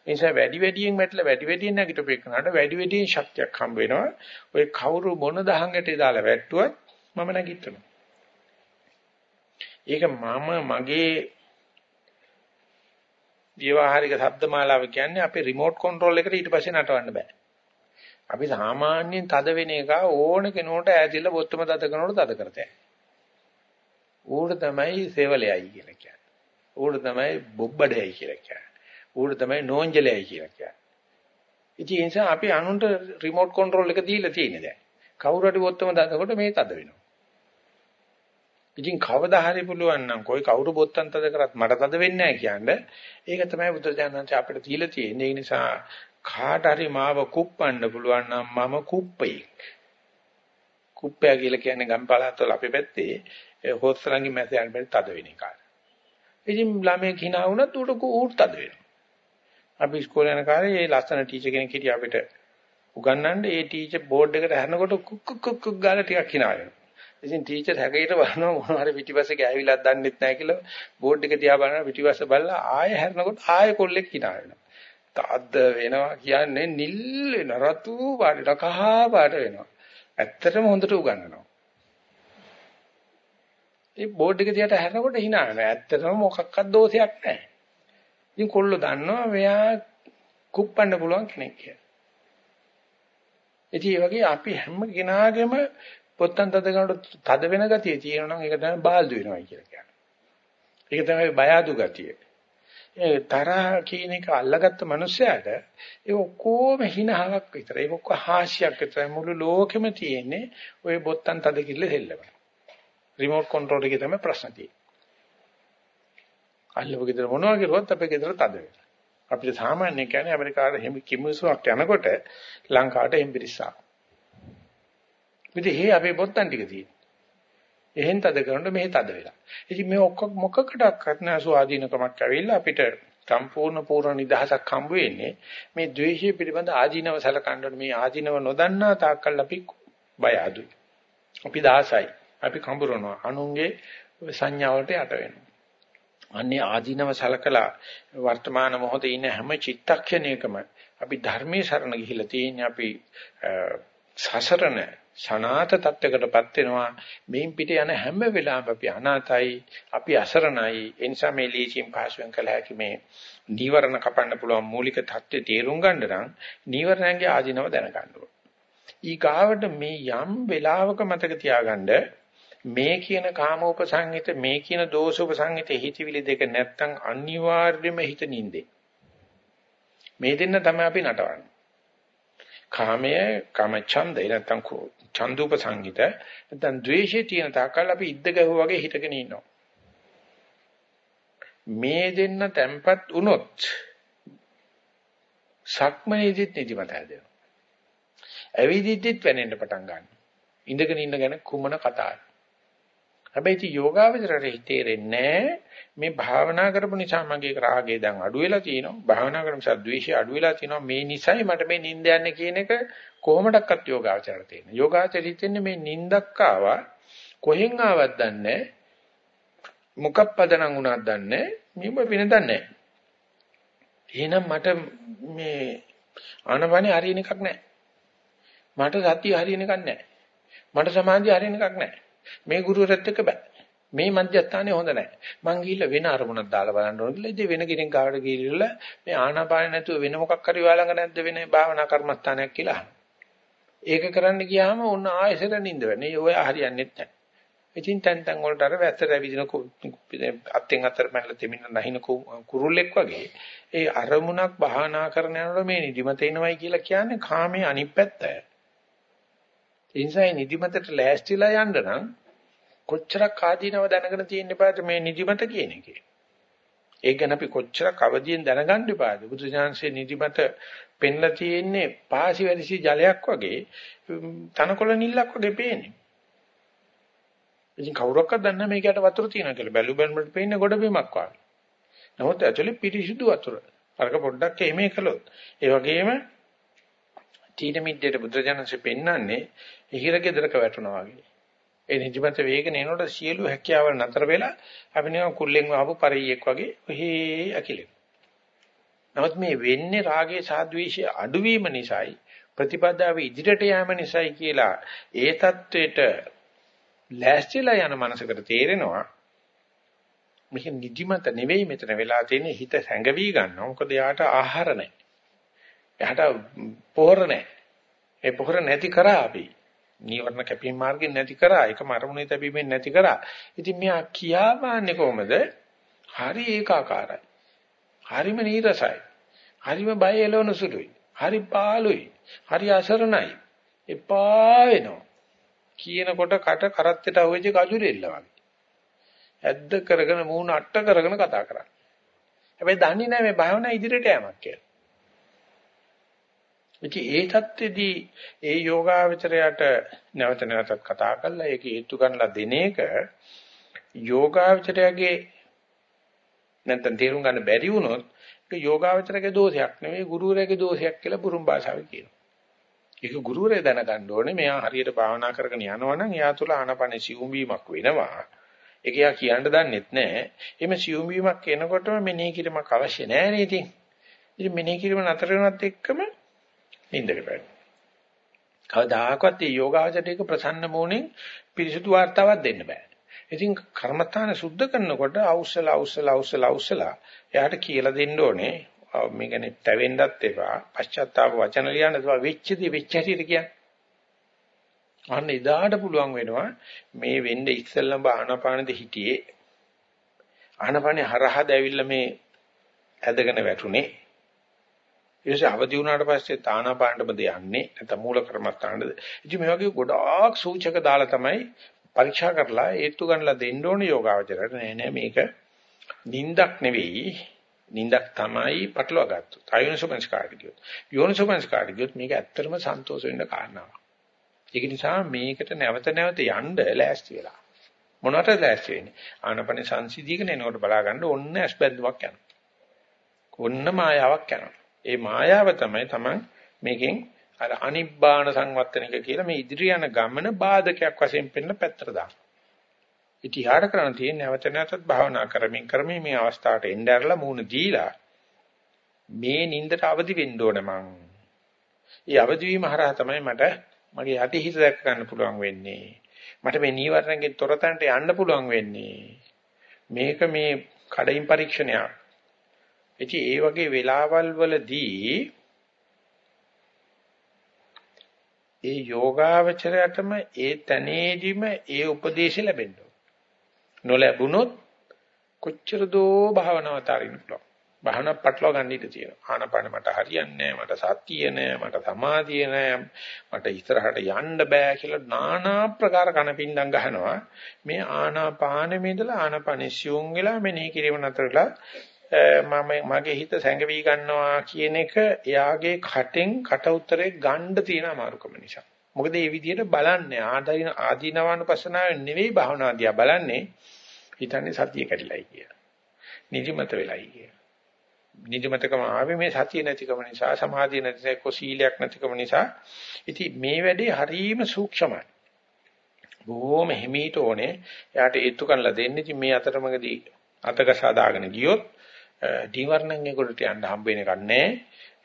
ඒ නිසා වැඩි වැඩියෙන් වැටලා වැඩි වැඩියෙන් නැගිටපේකනට වැඩි වැඩියෙන් ශක්තියක් හම්බ වෙනවා. ඔය කවුරු මොන දහංගට දාලා වැට්ටුවත් මම නැගිටිනවා. ඒක මම මගේ ව්‍යවහාරික ශබ්දමාලාව කියන්නේ අපේ රිමෝට් කන්ට්‍රෝල් එකට ඊට පස්සේ නටවන්න බෑ. අපි සාමාන්‍යයෙන් තද වෙන එක ඕන කෙනෙකුට ඈතිලා බොත්තම තද කරනකොට තද කරතේ. ඌට තමයි සේවලයයි කියලා කියන්නේ. ඌට තමයි බොබ්බඩයයි කියලා කියන්නේ. ඌට තමයි නෝන්ජලයයි කියලා කියන්නේ. ඉතින් ඒ නිසා අපි අනුන්ට රිමෝට් කන්ට්‍රෝල් එක දීලා තියෙන්නේ දැන්. කවුරු හරි බොත්තම දානකොට මේ තද වෙනවා. ඉතින් කවදා හරි පුළුවන් නම් કોઈ කවුරු බොත්තම් තද කරත් මට තද වෙන්නේ නැහැ කියන්නේ. ඒක තමයි බුදුරජාණන් අපිට දීලා තියෙන්නේ. ඒ නිසා කාට හරි මාව කුප්පන්න පුළුවන් නම් මම කුප්පෙක්. කුප්පයා කියලා කියන්නේ ගම්පලාත්වල අපේ පැත්තේ හොස්සලංගි මැස යන බැරි තද වෙන එක. ඉතින් ළමයෙක් hina වුණත් උඩ ඌට තද වෙනවා. අපි ඉස්කෝලේ යන කාලේ ඒ ලස්සන ටීචර් කෙනෙක් හිටියා අපිට උගන්වන්න ඒ ටීචර් බෝඩ් එකට හැරනකොට කුක් කුක් කුක් ගාලා ටිකක් hina වෙනවා. ඉතින් ටීචර් හැගේට බලනවා මොනවා හරි පිටිපස්සේ ගෑවිලක් දන්නෙත් නැහැ කියලා බෝඩ් එක දිහා බලනවා පිටිපස්ස බලලා ආයෙ හැරනකොට ආයෙ කොල්ලෙක් hina වෙනවා. තාද්ද වෙනවා කියන්නේ නිල් වෙන රතු පාටට කහ පාට වෙනවා. ඇත්තටම හොඳට උගන්වනවා. ඒ බෝඩ් එක දිහාට හැරෙනකොට hina වෙනවා. ඇත්තටම මොකක්වත් දෝෂයක් නැහැ. ඉතින් කොල්ලෝ දන්නවා මෙයා කුප්පන්න පුළුවන් කෙනෙක් කියලා. ඉතින් ඒ වගේ අපි හැම කෙනාගේම පොත්තන් තද කරනකොට තද වෙන ගතිය තියෙනවා නම් ඒක තමයි බාල්දු වෙනවා කියලා කියන්නේ. ඒක තමයි බය අඩු ගතිය. ඒ තරහ කියන එක අල්ලගත්ත මනුස්සයාට ඒ ඔක්කොම හිනහවක් විතර. ඒක ඔක්කොම හාස්‍යයක් විතර. මුළු ලෝකෙම තියෙන්නේ ওই බොත්තන් තද කිල්ල දෙල්ලම. රිමෝට් කන්ට්‍රෝල් එකේ තමයි ප්‍රශ්න තියෙන්නේ. අල්ලපු ගෙදර මොනවා කරුවත් අපේ ගෙදර තද වෙනවා. අපිට සාමාන්‍ය කියන්නේ ඇමරිකාවට හිමි කිමුසුවක් යනකොට ලංකාවට එම්බිරිස්සා. ඉතින් හේ අපේ බොත්තම් ටික තියෙනවා. එහෙන් තද කරනකොට මෙහෙ තද වෙලා. ඉතින් මේ ඔක්කොම මොකකටවත් නැ ස්වාධීනකමක් ඇවිල්ලා අපිට සම්පූර්ණ පූර්ණ නිදහසක් හම්බ වෙන්නේ මේ ද්වේෂය පිළිබඳ ආධිනව සලකන්න මේ ආධිනව නොදන්නා තාක්කල් අපි බය අඩුයි. අපි දාසයි. අපි කඹරනවා. අනුන්ගේ සංඥාවලට යට වෙනවා. අන්නේ ආධිනව සලකලා වර්තමාන මොහොතේ ඉන්න හැම චිත්තක්ෂණයකම අපි ධර්මයේ සරණ ගිහිලා තියෙන්නේ අපි සසරණ සනාත තත්වයකටපත් වෙනවා මේන් පිට යන හැම වෙලාවෙම අපි අනාතයි අපි අසරණයි ඒ නිසා මේ ලීචින් පාසුවෙන් කළ හැකි මේ නීවරණ කපන්න පුළුවන් මූලික தත්ත්වය තේරුම් ගන්න නම් නීවරණයන්ගේ ආධිනව දැනගන්න ඕන. ඊ ගාවට මේ යම් වෙලාවක මතක තියාගන්න මේ කියන කාමෝපසංහිත මේ කියන දෝෂෝපසංහිත හිතවිලි දෙක නැත්තම් අනිවාර්යයෙන්ම හිත නින්දේ. මේ දෙන්න තමයි අපි නටවන්නේ. කාමය, කාම ඡන්දය නැත්තම් ඡන්දුප සංගීත නැත්තම් ද්වේෂය තියෙන තාක්කල් අපි ඉද්ද ගැහුවා වගේ හිටගෙන ඉන්නවා. මේ දෙන්න තැම්පත් වුණොත් සක්මනේදිත් නිදිමත හැදෙනවා. ඇවිදිද්දිත් වෙනෙන්න පටන් ගන්නවා. ඉඳගෙන ඉන්න ගැන කුමන කතාවද? හැබැයි ඉතින් යෝගාවචරයට තේරෙන්නේ මේ භාවනා කරපු නිසා මගේ රාගය දැන් අඩු වෙලා තියෙනවා. භාවනා කරන නිසා ද්වේෂය අඩු වෙලා තියෙනවා. මේ නිසයි මට මේ නිින්ද යන්නේ කියන එක කොහොමඩක්වත් යෝගාවචරයට තේරෙන්නේ. යෝගාවචරයට හිතෙන්නේ මේ නිින්දක් ආවා කොහෙන් ආවත් දන්නේ මොකක් පදනම් වුණාද දන්නේ මේව වෙන දන්නේ එහෙනම් මට මේ ආනපනේ හරියන එකක් නැහැ. මට සතිය හරියන එකක් නැහැ. මට සමාධිය හරියන එකක් නැහැ. මේ ගුරුවරයෙක් එක්ක බෑ. මේ මධ්‍යස්ථානේ හොඳ නැහැ. මං ගිහිල්ලා වෙන අරමුණක් දාලා බලන්න ඕන කියලා ඉතින් වෙන කෙනෙක් ගාවට ගිහිල්ලා මේ ආනාපාන නැතුව වෙන මොකක් හරි වාලඟ නැද්ද වෙන භාවනා කර්මස්ථානයක් කියලා ඒක කරන්න ගියාම ඔන්න ආයෙසර නින්ද වෙන්නේ. ඔය හරියන්නේ නැහැ. ඉතින් තැන් තැන් වලට අර වැස්ස රැවිදින අත්ෙන් අතර පැනලා දෙමින්න නැහින කුරුල්ලෙක් වගේ ඒ අරමුණක් භාවනා කරන යනකොට මේ නිදිමත එනවයි කියලා කියන්නේ කාමයේ අනිත් පැත්ත. ඒ නිසා නිදිමතට ලෑස්තිලා යන්න නම් කොච්චරක් ආදීනව දැනගෙන තියෙන්න බෑද මේ නිදිමත කියන එකේ. ඒක ගැන අපි කොච්චරක් අවදියෙන් දැනගන්න බෑද? බුදුසාංශයේ නිදිමත පෙන්ලා තියෙන්නේ පාසි වැඩිසි ජලයක් වගේ තනකොළ නිල්ලක් වගේ පේන්නේ. ඉතින් කවුරක්වත් දන්නේ නැහැ මේකට වතුර තියෙනවා කියලා. බැලු බැලමට පේන්නේ ගොඩ බිමක් වගේ. නමුත් ඇතුලේ පිරිසිදු වතුර. අරක පොඩ්ඩක් එමේ කළොත්. ඒ වගේම තීන මිද්දේට බුදුරජාණන්සේ පෙන්වන්නේ හිහිර ගෙදරක වැටුණා වගේ. ඒ නිදිමත වේගන එනකොට සියලු හැකියාවල් නතර වෙලා අපි නිකන් කුල්ලෙන් වහපු පරියෙක් වගේ ඔහි ඇකිලෙන. නමුත් මේ වෙන්නේ රාගයේ සාද්වේෂයේ අඩුවීම නිසායි ප්‍රතිපදාව ඉදිරියට යෑම නිසායි කියලා ඒ தത്വෙට ලෑස්තිලා යන මනසකට තේරෙනවා මේක නිදිමත නෙවෙයි මෙතන වෙලා තියෙන්නේ හිත සැඟවි ගන්නවා. මොකද යාට ආහාර නැහැ. එහට පොහොර නැහැ. ඒ පොහොර නැති කරා අපි. නීවරණ කැපීම් මාර්ගෙන් නැති කරා. ඒක මරමුණේ තැබීමෙන් නැති කරා. ඉතින් මෙයා කියාවන්නේ කොහමද? හරි ඒකාකාරයි. හරිම නීරසයි. හරිම බය එළවන සුළුයි. හරි පාළුයි. හරි අසරණයි. එපා වෙනවා. කියනකොට කට කරත්තට අවුෙච්ච කජුරෙල්ල වගේ. ඇද්ද කරගෙන මූණ අට්ට කරගෙන කතා කරන්නේ. හැබැයි දන්නේ නැහැ මේ භාවනා ඉදිරියට යamak කියලා. ඉතින් ඒ தත්ත්වෙදී ඒ යෝගාවචරයට නැවත නැවතත් කතා කරලා ඒක හේතු ගන්නලා දෙන එක යෝගාවචරයගේ නැත්නම් තේරුම් ගන්න බැරි වුණොත් ඒක යෝගාවචරයේ දෝෂයක් නෙවෙයි ගුරුවරයාගේ දෝෂයක් කියලා බුරුම් භාෂාවෙන් කියනවා. ඒක ගුරුවරයා දැනගන්න ඕනේ මෙයා හරියට භාවනා කරගෙන යනවනම් එයා තුල ආනපන සිවුම් වීමක් වෙනවා. ඒක යා කියන්න දන්නෙත් නැහැ. එimhe සිවුම් වීමක් එනකොටම මෙනෙහි කිරීමක් අවශ්‍ය නැහැ නේද? ඉතින් මෙනෙහි කිරීම නතර වෙනවත් එක්කම නින්දකට වැටෙනවා. කවදාකවත් මේ යෝගාවචරයක ප්‍රසන්න මොණින් පිරිසුදු වார்த்தාවක් දෙන්න බෑ. ඉතින් කර්මතාන සුද්ධ කරනකොට අවුස්සල අවුස්සල අවුස්සල අවුස්සල එයාට කියලා දෙන්න ඕනේ මේ කියන්නේ තැවෙන්නත් එපා පශ්චාත්තාප වචන ලියන්න එපා වෙච්චදී වෙච්ච හැටියට කියන්නේ. අන්න එදාට පුළුවන් වෙනවා මේ වෙන්නේ ඉස්සෙල්ලම ආනාපානෙද හිටියේ ආනාපානේ හරහා දැවිල්ල මේ ඇදගෙන වැටුනේ ඊට අවදි වුණාට පස්සේ තානාපානටමද යන්නේ. නැත්නම් මූල කර්මස්ථානද ඉතින් මේ වගේ ගොඩාක් සූචක දාලා තමයි පරීක්ෂා කරලා ඒත්තු ගන්නලා දෙන්න ඕනේ යෝගාවචරයට. නෑ නෑ මේක නින්දක් නෙවෙයි. නින්දක් තමයි පටලවා ගත්තොත්. ආයෝනිසෝමනස්කාරට ගියොත්. යෝනිසෝමනස්කාරට ගියොත් මේක ඇත්තටම සන්තෝෂ වෙන්න කාරණාවක්. ඒක නිසා මේකට නැවත නැවත යන්න ලෑස්ති වෙලා. මොනවට ලෑස්ති වෙන්නේ? ආනපන සංසිධීකන එනකොට බලා ගන්න ඔන්න ඇස්බැඳුමක් යනවා. ඔන්න මායාවක් යනවා. ඒ මායාව තමයි Taman මේකෙන් අර අනිබ්බාන සංවත්තනික කියලා මේ ඉදිරිය යන ගමන බාධකයක් වශයෙන් පෙන්න පැත්තට දානවා. ඉතිහාර කරන තියෙන නැවත නැවතත් භාවනා කරමින් කරමින් මේ අවස්ථාවට එන්න ඇරලා මූණ දීලා මේ නින්දට අවදි වෙන්න ඕනේ මං. ඒ අවදි වීම හරහා තමයි මට මගේ යටිහිත දැක ගන්න පුළුවන් වෙන්නේ. මට මේ නීවරණයෙන් තොරතන්ට යන්න පුළුවන් වෙන්නේ. මේක මේ කඩින් පරීක්ෂණයක්. ඉතින් ඒ වගේ වෙලාවල් වලදී ඒ යෝගාවචරයටම ඒ තැනේදීම ඒ උපදේශ ලැබෙන්න නොලැබුණොත් කොච්චර දෝ භාවනාව තරින්න පුළුවන්. භාවනා පටලවා ගන්න ඉඩ තියෙනවා. ආනාපාන මට හරියන්නේ මට සතිය නෑ, මට සමාධිය නෑ, මට ඉස්සරහට යන්න බෑ කියලා নানা ප්‍රකාර කණපින්දම් ගහනවා. මේ ආනාපානෙ ඉඳලා ආනාපානෙසියුම් වෙලා මෙනෙහි කිරීම නතරලා මම මගේ හිත සැඟවි ගන්නවා කියන එක එයාගේ කටෙන් කට උතරේ ගන්න තියෙන අමාරුකම නිසා. මොකද මේ විදිහට බලන්නේ ආදීන ආදීනවානුපස්සනාවේ නෙවෙයි භාවනාදියා බලන්නේ හිතන්නේ සතිය කැඩිලයි කියලා. නිදිමත වෙලයි කියලා. නිදිමතකම ආවේ මේ සතිය නැතිකම නිසා සමාධිය නැතිසයි කොසීලයක් නැතිකම නිසා. ඉතින් මේ වැඩේ හරීම සූක්ෂමයි. බොහොම හිමීට ඕනේ. එයාට ඒත්තු කරලා දෙන්න. ඉතින් මේ අතරමඟදී අතකසා දාගෙන ගියොත් ඩිවර්ණන් එකට යන්න හම්බ වෙන එකක් නැහැ.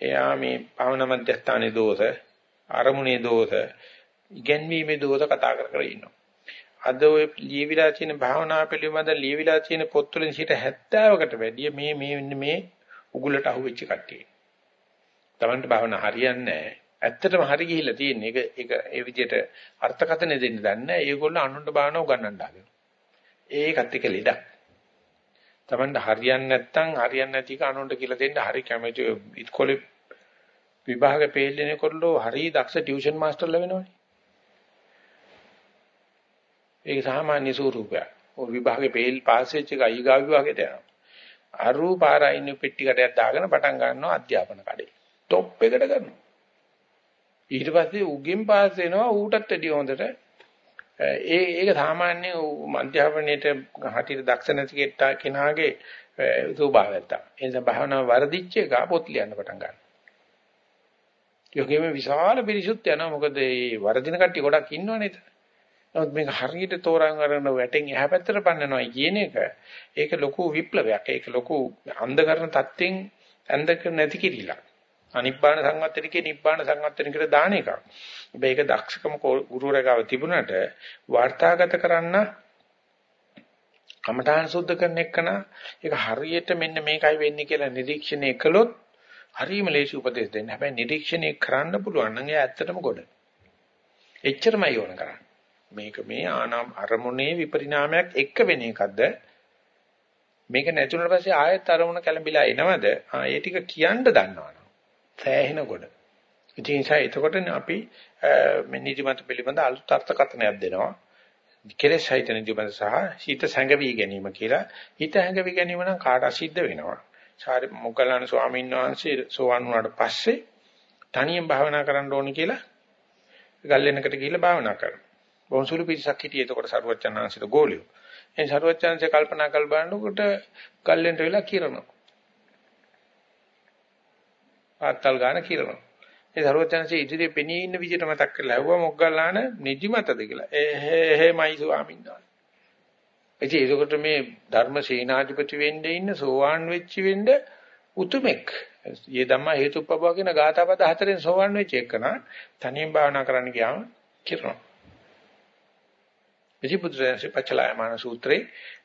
එයා මේ භාවනා මධ්‍යස්ථානයේ දෝෂ, අරමුණේ දෝෂ, ඉගැන්වීමේ දෝෂ කතා කර කර ඉන්නවා. අද ඔය ලියවිලා තියෙන භාවනා පිළිබඳ ලියවිලා තියෙන පොත්වලින් 70කට වැඩිය මේ මේ මේ උගුලට අහුවෙච්ච කට්ටිය. Tamanට භාවනා හරියන්නේ නැහැ. ඇත්තටම හරි ගිහිල්ලා තියෙන්නේ. ඒක ඒක ඒ විදිහට අර්ථකථන දෙන්න දන්නේ නැහැ. ඒගොල්ලෝ අනුන්ට භාවනා උගන්වන්න හදනවා. ඒකත් එක ලෙඩක්. Tamanට හරියන්නේ නැත්නම් හරියන්නේ නැති එක අනුන්ට කියලා දෙන්න හරි කැමති ඉස්කෝලේ විභාග පෙළෙනකොල්ලෝ හරි දක්ෂ ටියුෂන් මාස්ටර්ලා වෙනවනේ. ඒක සාමාන්‍ය ස්වරූපයක්. ඔය විභාගේ පෙළ පාස් වෙච්ච එක ඊගා විභාගෙට යනවා. අරු පාරයින් පෙට්ටි කඩයක් දාගෙන පටන් ගන්නවා අධ්‍යාපන කඩේ. টොප් එකට කරනවා. ඊට පස්සේ උගෙන් පාස් වෙනවා ඌටත් වැඩිය හොඳට ඒ ඒක සාමාන්‍ය මධ්‍යාපනයේට හටියට දක්ෂ නැති කෙනාගේ ස්වභාවයක් තමයි. ඒ නිසා භාවනාව වර්ධිච්ච එක පොත් ලියන්න පටන් ගන්නවා. යෝගෙම විශාල පිරිසුත් යනවා මොකද මේ වර්ධින කට්ටිය ගොඩක් ඉන්නවනේ. නමුත් මේක හරියට තෝරන් අරගෙන වැටෙන් එහා පැත්තට පන්නනවා කියන එක ඒක ලොකු විප්ලවයක්. ඒක ලොකු අන්ධකරණ தත්ත්වෙන් ඇඳක නැති කිරිලා. අනිබ්බාන සංවත්තනිකේ නිබ්බාන සංවත්තනිකට දාන එකක්. හැබැයි ඒක දක්ෂකම ගුරුවරයාගාව තිබුණාට වාර්තාගත කරන්න කමඨාන් සුද්ධ කරන එකන ඒක හරියට මෙන්න මේකයි වෙන්නේ කියලා නිරීක්ෂණය කළොත් හරියම ලේසි උපදෙස් දෙන්න. හැබැයි නිරීක්ෂණය කරන්න පුළුවන් නම් ඒ ඇත්තටම ගොඩ. එච්චරමයි ඕන කරන්නේ. මේක මේ ආනාම අරමුණේ විපරිණාමයක් එක්ක වෙන එකක්ද මේක නැතුණට පස්සේ ආයෙත් අරමුණ කැළඹිලා එනවද ආ ඒ ටික කියන්න දන්නවනම් සෑහෙන කොට ඉතින් ඒ එතකොට අපි මේ නිදිමත පිළිබඳ අලුත් අර්ථකථනයක් දෙනවා. කෙලෙස් හිත නිදිමත සහ හිත සැඟවි ගැනීම කියලා. හිත හැඟවි ගැනීම නම් කාට සිද්ධ වෙනවා. සාරි මොග්ගලණ ස්වාමීන් වහන්සේ සෝවන් වුණාට පස්සේ තනියෙන් භාවනා කරන්න ඕනේ කියලා ගල්ලෙනකට ගිහිල්ලා භාවනා කරනවා. බොහොම සුළු පිරිසක් හිටියේ. එතකොට සරුවච්චන්හන්සේට ගෝලියෝ. ඒ සරුවච්චන්හන්සේ කල්පනා කර බලනකොට කල්ලෙන්ට වෙලා කිරනවා. ආත්තල් ගාන කිරනවා. ඒ සරුවච්චන්හන්සේ ඉදිරියේ පෙනී ඉන්න විදිහට මතක් කරලා ඇහුවා මොග්ගල්ලාන නිදිමතද කියලා. එහෙමයි ස්වාමීන් වහන්සේ. ඉතින් ඒකට මේ ධර්ම සේනාධිපති වෙන්න ඉන්න සෝවාන් වෙච්ච වෙන්න උතුමෙක්. යේ ධම්මා හේතුප්පව කියන ගාථාපද හතරෙන් සෝවාන් වෙච්ච එකන තනියෙන් භාවනා කරන්න ගියාම කිරනවා. ඉතිපුත්‍රයන්සේ පචලායමාන සූත්‍රේ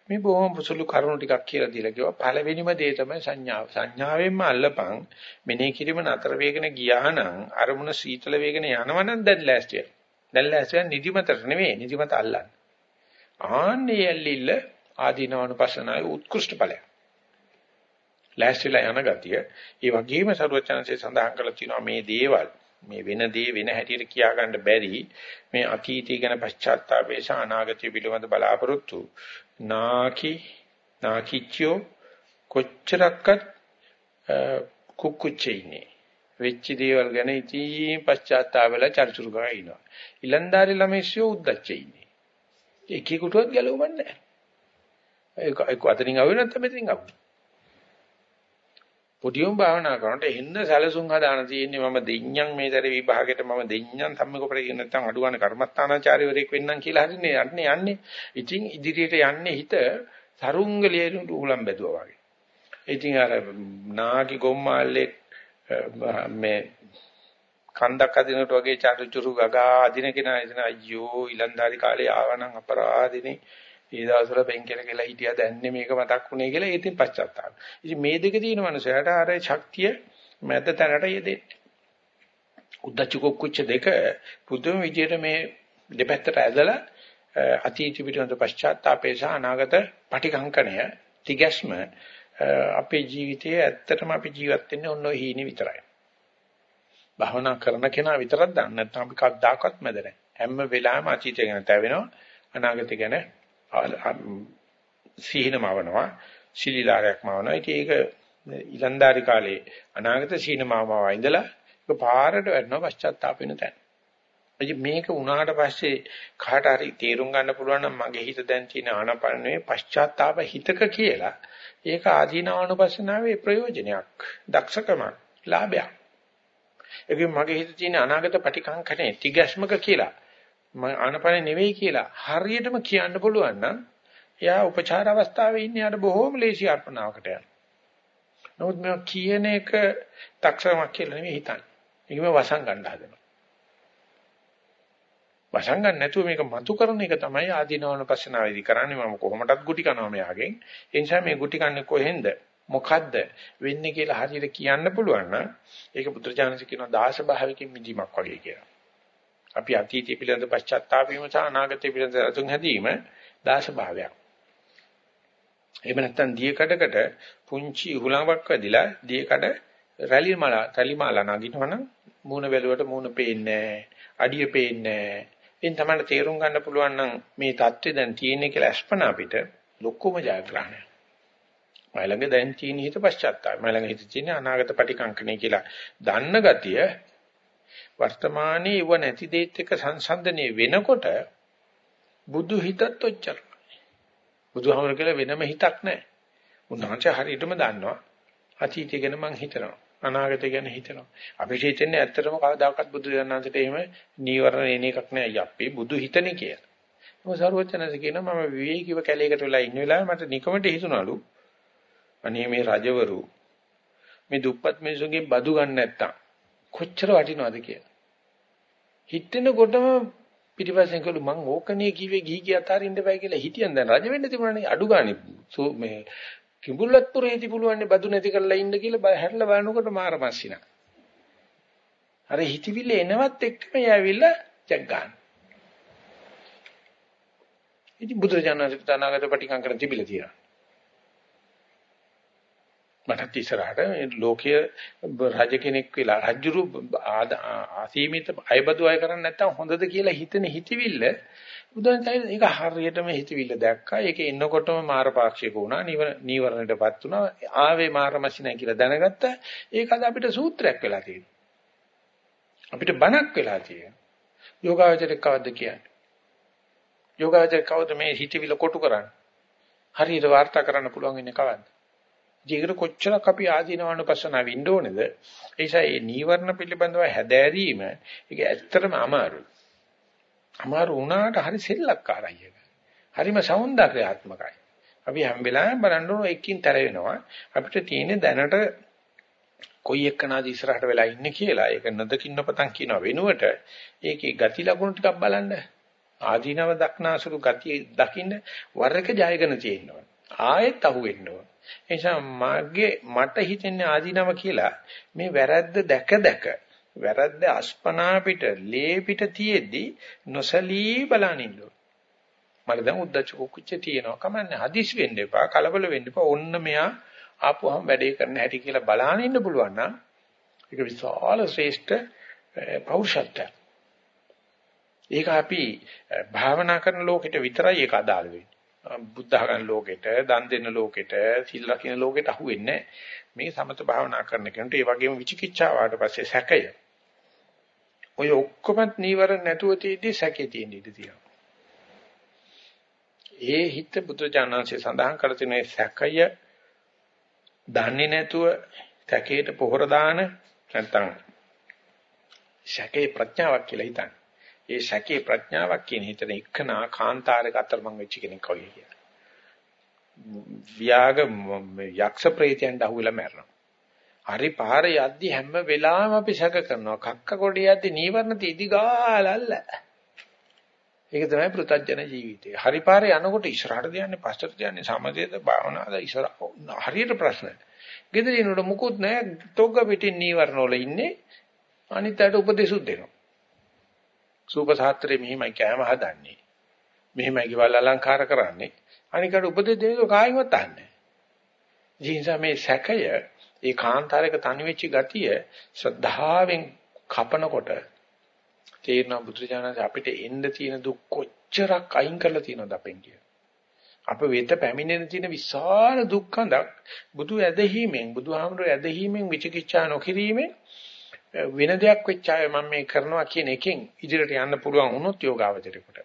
මේ බොහොම සුළු කරුණු ටිකක් කියලා දීලා කිව්වා පළවෙනිම දේ තමයි සංඥාව. සංඥාවෙන්ම අල්ලපන් මෙනේ කිරීම නතර වේගන ගියා නම් අරමුණ සීතල වේගන යනවනම් දැන් ලෑස්තිය. දැන් ලෑස්තිය නිදිමතට නෙවෙයි නිදිමත අල්ලන්න. ආන්නේ ඇල්ලිල්ල ආදීනවනුපස්සනාවේ උත්කෘෂ්ඨ ඵලයක්. ලෑස්තිලා යන ගතිය. ඒ වගේම සරුවචනන්සේ සඳහන් කරලා තියෙනවා මේ දේවල් මේ වෙන දේ වෙන හැටියට කියා ගන්න බැරි මේ අතීතය ගැන පශ්චාත්තාපේශ අනාගතය පිළිබඳ බලාපොරොත්තු නාකි නාකිච්චෝ කොච්චරක්වත් කුක්කුච්චේ වෙච්ච දේවල් ගැන ඉතින් පශ්චාත්තාපෙලා චර්චුරු කරා ඉනවා. ඉලන්දාරි ළමයිස්සෝ උද්දච්චේ ඉන්නේ. එකෙකුටවත් ගැලවෙන්නේ නැහැ. ඒක ඒක අතරින් ආවෙ නැත්නම් මෙතනින් ආවෙ. පොඩියොම් භාවනා කරනකොට එන්න සැලසුම් හදාන තියෙන්නේ මම දෙඤ්ඤම් මේ දර විභාගෙට මම දෙඤ්ඤම් සම්මකපරේ කියන නැත්නම් අඩුවන කර්මස්ථානාචාර්යවරයෙක් වෙන්නම් කියලා හරිනේ යන්නේ යන්නේ. ඉතින් ඉදිරියට යන්නේ හිත සරුංගලියට උලම් බැදුවා වගේ. ඉතින් අර නාකි ගොම්මාල්ලේ මේ කන්දක් අදිනකොට වගේ චාරුචුරු ගගා අදින කෙනා ඉතින් අයියෝ ඊලන්දාරි කාලේ ආවනම් අපරාධිනේ ඒ දවස්වල බෙන්කල කියලා හිටියා දැන්නේ මේක මතක් වුණේ කියලා ඒකෙන් පශ්චාත්තාප. ඉතින් මේ දෙක තියෙන මනුස්සයාට අර ශක්තිය මැද තැනට යෙදෙන්නේ. උද්දච්ච කුච්ච දෙක පුදුම විදියට මේ දෙපැත්තට ඇදලා අතීත පිටුන්ත පශ්චාත්තාපේ සහ අනාගත පටිකංකණය තිගැස්ම අපේ ජීවිතයේ ඇත්තටම අපි ජීවත් වෙන්නේ ඔන්න ඔය හීනේ විතරයි. භවනා කරන කෙනා විතරක් දන්නේ නැත්නම් අපි කවදාකවත් මැද නැහැ. හැම වෙලාවෙම අතීතය ගැන තැවෙනවා අනාගතය ගැන සීනමවනවා ශිලිලාරයක් මවනවා. ඉතින් ඒක ඉලන්දාරි කාලේ අනාගත සීනමාවව ඉඳලා ඒක පාරට වැටෙනවා පශ්චාත්තාප වෙන තැන. ඉතින් මේක වුණාට පස්සේ කාට හරි තේරුම් ගන්න පුළුවන් නම් මගේ හිත දැන් තියෙන ආනපනේ පශ්චාත්තාප හිතක කියලා ඒක ආදීනවනුපස්සනාවේ ප්‍රයෝජනයක් දක්ෂකමක් ලාභයක් ඒකෙන් මගේ හිතේ තියෙන අනාගත පටිකංකණේ තිගැස්මක කියලා මම ආනපනේ නෙවෙයි කියලා හරියටම කියන්න පුළුවන් නම් එයා උපචාර අවස්ථාවේ ඉන්නේ යාට බොහෝම ලේසි අර්පණාවකට යනවා. නමුත් මේ කියන එක තක්ෂමක් කියලා නෙවෙයි හිතන්නේ. ඒකම වසන් ගන්න හදනවා. වසන් ගන්න නැතුව මේක මතු කරන එක තමයි ආදීනවන පස්සනාවේදී කරන්නේ මම කොහොමදත් ගුටි කනවා මෙයාගෙන්. ඒ නිසා මේ ගුටි කන්නේ කොහෙන්ද? මොකද්ද වෙන්නේ කියලා හරියට කියන්න පුළුවන් නම් ඒක බුදුරජාණන් කියනවා දාස භාවයකින් මිදීමක් වගේ කියලා. අපි අතීතය පිළිබඳ පශ්චාත්තාප වීම සහ අනාගතය පිළිබඳ අතුන් හැදීම දාස භාවයක්. එහෙම නැත්නම් දියකඩකට පුංචි හුලඟක් වැදිලා දියකඩ රැලි මල රැලි මාල නගිනවනම් මූණ බැලුවට මූණ පේන්නේ නැහැ. අඩිය පේන්නේ නැහැ. එින් තමයි තේරුම් ගන්න පුළුවන් නම් මේ தත්ත්වය දැන් තියෙන්නේ කියලා අස්පන අපිට ලොකුම ජයග්‍රහණයක්. මයිලඟ දැන් තියෙන හිත පශ්චාත්තාපය. මයිලඟ හිත තියෙන අනාගත පටිකංකණය කියලා දන්න ගතිය වර්තමානයේ ඉව නැති දෙයත් එක්ක සංසන්දනය වෙනකොට බුදු හිතත් ඔච්චරයි. බුදුහාමර කියලා වෙනම හිතක් නැහැ. උන්වහන්සේ හරියටම දන්නවා. අතීතය ගැන මං හිතනවා. අනාගතය ගැන හිතනවා. අපිට හිතෙන්නේ ඇත්තටම කවදාකවත් බුදු දන්වන්සට එහෙම නීවරණ එන එකක් නෑ. යප්පේ බුදු හිතනේ කියලා. මොකද සරුවචනස කියනවා මම විවේකීව කැලේකට වෙලා ඉන්න වෙලාවේ මට නිකමට හිතුණලු. අනේ මේ රජවරු මේ දුප්පත් මිනිසුන්ගෙන් බදු ගන්න නැත්තම් කොච්චර වටිනවද කියලා. හිතෙනකොටම පිටිපස්සෙන් කළු මං ඕකනේ කිව්වේ ගිහි ගිය අතරින්න බෑ කියලා හිටියන් දැන් රජ වෙන්න තිබුණානේ අඩු ගානේ මේ කිඹුල්ලත්පුරේදී පුළුවන් බදු නැති කරලා ඉන්න කියලා හැරලා බලනකොට මාර මස්සිනා. අර හිතවිල්ල එනවත් එක්කම යවිලා ජග් ගන්න. ඉතින් බුදුරජාණන් වහන්සේ තනාගත පටිකංකරන් තිබිලා තියෙනවා. මටත් ඉස්සරහට ලෝකීය රජ කෙනෙක් වෙලා රජුරු අසීමිත අයබදු අය කරන්නේ නැත්තම් හොඳද කියලා හිතෙන හිතවිල්ල බුදුන් කියන්නේ ඒක හරියටම හිතවිල්ල දැක්කා. ඒක එන්නකොටම මාරපාක්ෂික වුණා. නීවරණයටපත් වුණා. ආවේ මාරමසිනයි කියලා දැනගත්තා. ඒක අද අපිට සූත්‍රයක් වෙලා තියෙනවා. අපිට බණක් වෙලා තියෙනවා. යෝගාවචරයක් කවද්ද කියන්නේ? යෝගාවචරයක් කවද්ද මේ හිතවිල්ල කොටු කරන්නේ? හරියට වාර්තා කරන්න පුළුවන් ඉන්නේ කවද්ද? ඒකට කොච්චරක් අපි ආධිනවන පස්සනා වින්න ඕනේද? ඒ නිසා මේ නීවරණ පිළිබඳව හැදෑරීම ඒක ඇත්තටම අමාරුයි. අමාරු වුණාට හරි සෙල්ලක්කාරයි ඒක. හරිම సౌందర్యාත්මකයි. අපි හැම වෙලාවෙම බලන්න ඕන එකකින් තර වෙනවා. අපිට තියෙන දැනට කොයි එක්කනද ඉස්සරහට වෙලා ඉන්නේ කියලා ඒක නදකින්න පතන් කියන වෙනුවට ඒකේ ගති ලකුණු ටිකක් බලන්න ආදීනව දක්නාසුරු ගති දකින්න වර්ග ජයගෙන තියෙනවා ආයෙත් අහු වෙන්න ඕන ඒ නිසා මාගේ මට හිතෙන්නේ ආදීනව කියලා මේ වැරද්ද දැක දැක වැරද්ද අස්පනා පිට ලේ පිට තියෙද්දි නොසලී බලනින්න මට දැන් උද්දච්ච කුච්ච තියෙනවා කමන්නේ. හදිස් වෙන්න එපා කලබල වෙන්න එපා. ඔන්න මෙයා ආපුවම වැඩේ කරන්න හැටි කියලා බලන්න ඉන්න පුළුවන් නම් ඒක විශාල ශ්‍රේෂ්ඨ පෞරුෂත්වයක්. ඒක අපි භාවනා කරන ලෝකෙට විතරයි ඒක අදාළ වෙන්නේ. බුද්ධ ආගම් ලෝකෙට, දන් දෙන ලෝකෙට, සිල් රකින්න ලෝකෙට අහුවෙන්නේ මේ සමත භාවනා කරන කෙනාට ඒ වගේම විචිකිච්ඡාව ආවට පස්සේ සැකය. ඔය ඔක්කොමත් නීවරණ නැතුව තියෙද්දි සැකේ තියෙන ඉඩ තියෙනවා. ඒ හිත බුදුජානන්සේ සඳහන් කර තියෙන සැකය දන්නේ නැතුව සැකේට පොහොර දාන නැත්තම් සැකේ ප්‍රඥාවක් කියලා හිතන්නේ. ඒ සැකේ ප්‍රඥාවක් කියන හිතන එකනා කාන්තාරයක අතරමං වෙච්ච කෙනෙක් වගේ කියලා. ව්‍යාග යක්ෂ ප්‍රේතයන්ට අහුවෙලා මැරෙනවා. හරි පාර යද්දි හැම වෙලාවෙම අපි සැක කරනවා. කක්ක කොඩේ යද්දි නීවරණ තීදි ගාලල්ල. ඒක තමයි පෘථජන ජීවිතය. හරි පාරේ යනකොට ඉස්සරහට යන්නේ පස්සට යන්නේ සමදේද භාවනාවද ඉස්සර හරියට ප්‍රශ්න. ගෙදරිනුට මුකුත් නැහැ. තොග්ග පිටින් නීවරණ වල ඉන්නේ. අනිත් අයට උපදේශුත් දෙනවා. සූප සාත්‍රේ මෙහිමයි කෑම හදන්නේ. මෙහිමයි ගෙවල් අලංකාර කරන්නේ. අනිකට උපදෙස් දෙන්නේ කායින්වත් අහන්නේ. නිසා මේ සැකය ඒ කාන්තාරයක තනි වෙච්ච ගතිය ශ්‍රද්ධාවෙන් කපනකොට තේරෙනවා බුදුරජාණන් අපිට එන්න තියෙන දුක් කොච්චරක් අයින් කරලා තියෙනවද අපෙන් කිය. අප වෙත පැමිණෙන තියෙන විශාල දුක්ඛඳක් බුදු ඇදහිීමෙන් බුදුහාමුදුරු ඇදහිීමෙන් විචිකිච්ඡා නොකිරීමෙන් වෙන දෙයක් වෙච්ච අය මම මේ කරනවා කියන එකෙන් ඉදිරියට යන්න පුළුවන් වුණොත් යෝගාවචරයකට.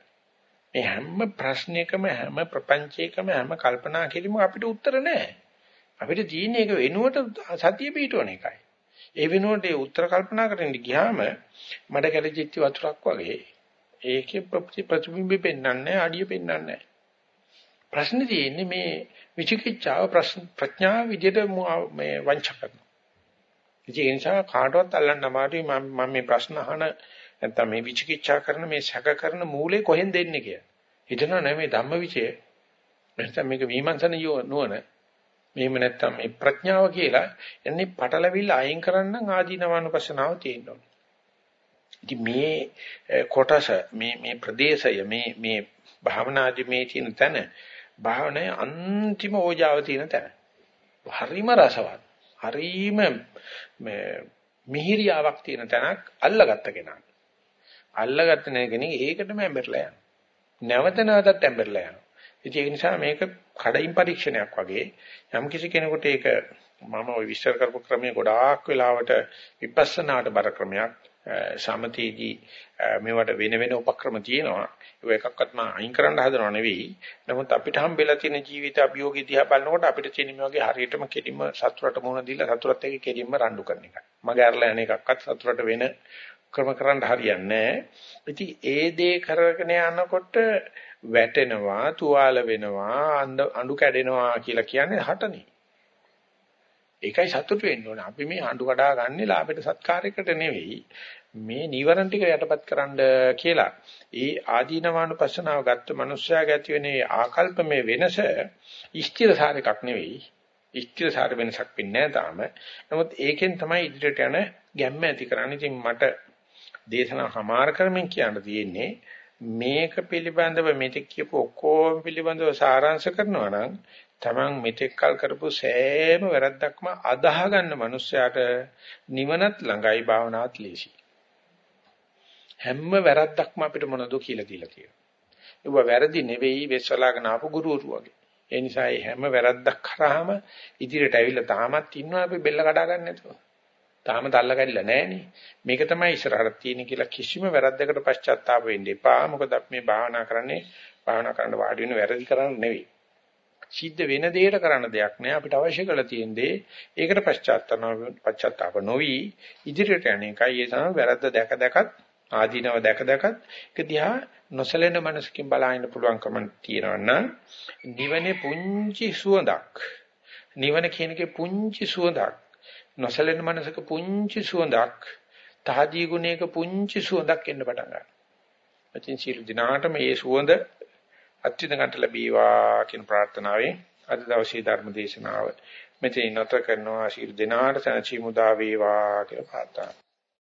මේ හැම ප්‍රශ්නයකම හැම ප්‍රපංචයකම හැම කල්පනා කිරීම අපිට උත්තර නැහැ. අපිට තියෙන එක වෙනුවට සතිය පිටවන එකයි. ඒ වෙනුවට ඒ උත්තර කල්පනා කරන්න ගියාම මඩ කැලජිත්ති වතුරක් වගේ ඒකේ ප්‍රතිබිම්බෙ පෙන්වන්නේ අඩිය පෙන්වන්නේ ප්‍රශ්නේ තියෙන්නේ මේ විචිකිච්ඡාව ප්‍රශ්න ප්‍රඥා විදියට මේ වංච කරනවා. ඒ නිසා කාටවත් අල්ලන්න අමාරුයි මම මම මේ ප්‍රශ්න අහන නැත්නම් මේ විචිකිච්ඡා කරන මේ සැක කරන මූලේ කොහෙන් දෙන්නේ කියලා. හිතනවා නෑ මේ ධම්මවිචය නැත්නම් මේක විමර්ශන නුවණ මෙහෙම නැත්නම් මේ ප්‍රඥාව කියලා එන්නේ පටලවිල්ල අයින් කරන්න ආදීනවානුපස්සනාව තියෙනවා. ඉතින් මේ eh, කොටස මේ මේ ප්‍රදේශය මේ මේ භාවනාදී මේ තියෙන තැන භාවනාවේ අන්තිම ඕජාව තියෙන තැන. හරිම රසවත්. හරීම මිහිරියාවක් තියෙන තැනක් අල්ලගත්ත කෙනා. අල්ලගත්ත කෙනෙක් ඒකටම ඇඹරලා යනවා. නැවත නැවතත් ඇඹරලා යනවා. ඉතින් ඒ නිසා මේක කඩින් පරීක්ෂණයක් වගේ යම් කිසි කෙනෙකුට ඒක මම ওই විස්තර කරපු ක්‍රමයේ ගොඩාක් වෙලාවට විපස්සනාට බර ක්‍රමයක් සමතේදී මේවට වෙන වෙන උපක්‍රම තියෙනවා. ඒක එකක්වත් මම අයින් කරන්න හදනව නෙවෙයි. නමුත් අපිට හම්බෙලා තියෙන ජීවිත අභියෝගය දිහා බලනකොට අපිට තියෙන මේ වගේ හරියටම කෙලින්ම සතුරට මුහුණ දීලා සතුරත් එක්ක කෙලින්ම රණ්ඩු කරන එකයි. මගේ අරලා යන එකක්වත් සතුරට වෙන ක්‍රම කරන්න හරියන්නේ නැහැ. ඉතින් ඒ දේ කරගෙන යනකොට වැටෙනවා, තුවාල වෙනවා, අඬු කැඩෙනවා කියලා කියන්නේ හටනේ. ඒකයි සතුටු වෙන්න ඕනේ. අපි මේ අඬු කඩා ගන්නේ ලාභයට සත්කාරයකට නෙවෙයි. මේ නීවරණ ටික යටපත් කරන්න කියලා. ඒ ආදීනවානුපස්සනාව ගත්ත මනුස්සයාගේ ඇති වෙන ආකල්පමේ වෙනස ස්ථිරසාර එකක් නෙවෙයි. ස්ථිරසාර වෙනසක් වෙන්නේ තාම. නමුත් ඒකෙන් තමයි ඉදිරියට යන ගැම්ම ඇති කරන්නේ. ඉතින් මට දේශනා හමාර කරමින් කියන්න තියෙන්නේ මේක පිළිබඳව මෙතෙක් කියපු ඔක්කොම පිළිබඳව සාරාංශ කරනවා නම් Taman මෙතෙක් කල් කරපු සෑම වැරද්දක්ම අදාහ ගන්න මනුස්සයාට නිවනත් ළඟයි භාවනාවත් ලේසි. හැම වැරද්දක්ම අපිට මොනද කියලා දීලා තියෙනවා. ඒව වැරදි නෙවෙයි වෙස්වලාගෙන ආපු ගුරුවරු වගේ. ඒ නිසා මේ හැම වැරද්දක් කරාම ඉදිරියට ඇවිල්ලා තාමත් ඉන්නවා අපි බෙල්ල කඩා ගන්න නැතුව. තාම තල්ල කැඩිලා නැහනේ. මේක තමයි ඉස්සරහට තියෙන කියලා කිසිම වැරද්දකට පශ්චාත්තාප වෙන්න එපා. මොකද අපි මේ භාවනා කරන්නේ භාවනා කරන්න වාඩි වෙන වැරදි කරන්න නෙවෙයි. සිද්ධ වෙන දෙයකට කරන්න දෙයක් නෑ අපිට අවශ්‍ය කරලා තියෙන දේ ඒකට පශ්චාත්තාප පශ්චාත්තාප නොවි ඉදිරියට යන එකයි ඒ තමයි වැරද්ද දැක දැකත් ආදීනව දැක දැකත් ඒක දිහා නොසලෙන මනසකින් බලන්න පුළුවන්කම තියෙනවා නම් නිවනේ පුංචි සුවඳක් නිවන කියන එකේ පුංචි සුවඳක් නොසලෙන මනසක පුංචි සුවඳක් තහදී ගුණයක පුංචි සුවඳක් එන්න පටන් ගන්නවා. ඉතින් සියලු දිනාටම මේ සුවඳ අත්විඳගන්න ලැබීවා කියන ප්‍රාර්ථනාවෙන් අද දවසේ ධර්ම දේශනාව මෙතන නැත කරනවා. ශීල දිනාට සනචි මුදා වේවා කියලා ප්‍රාර්ථනා.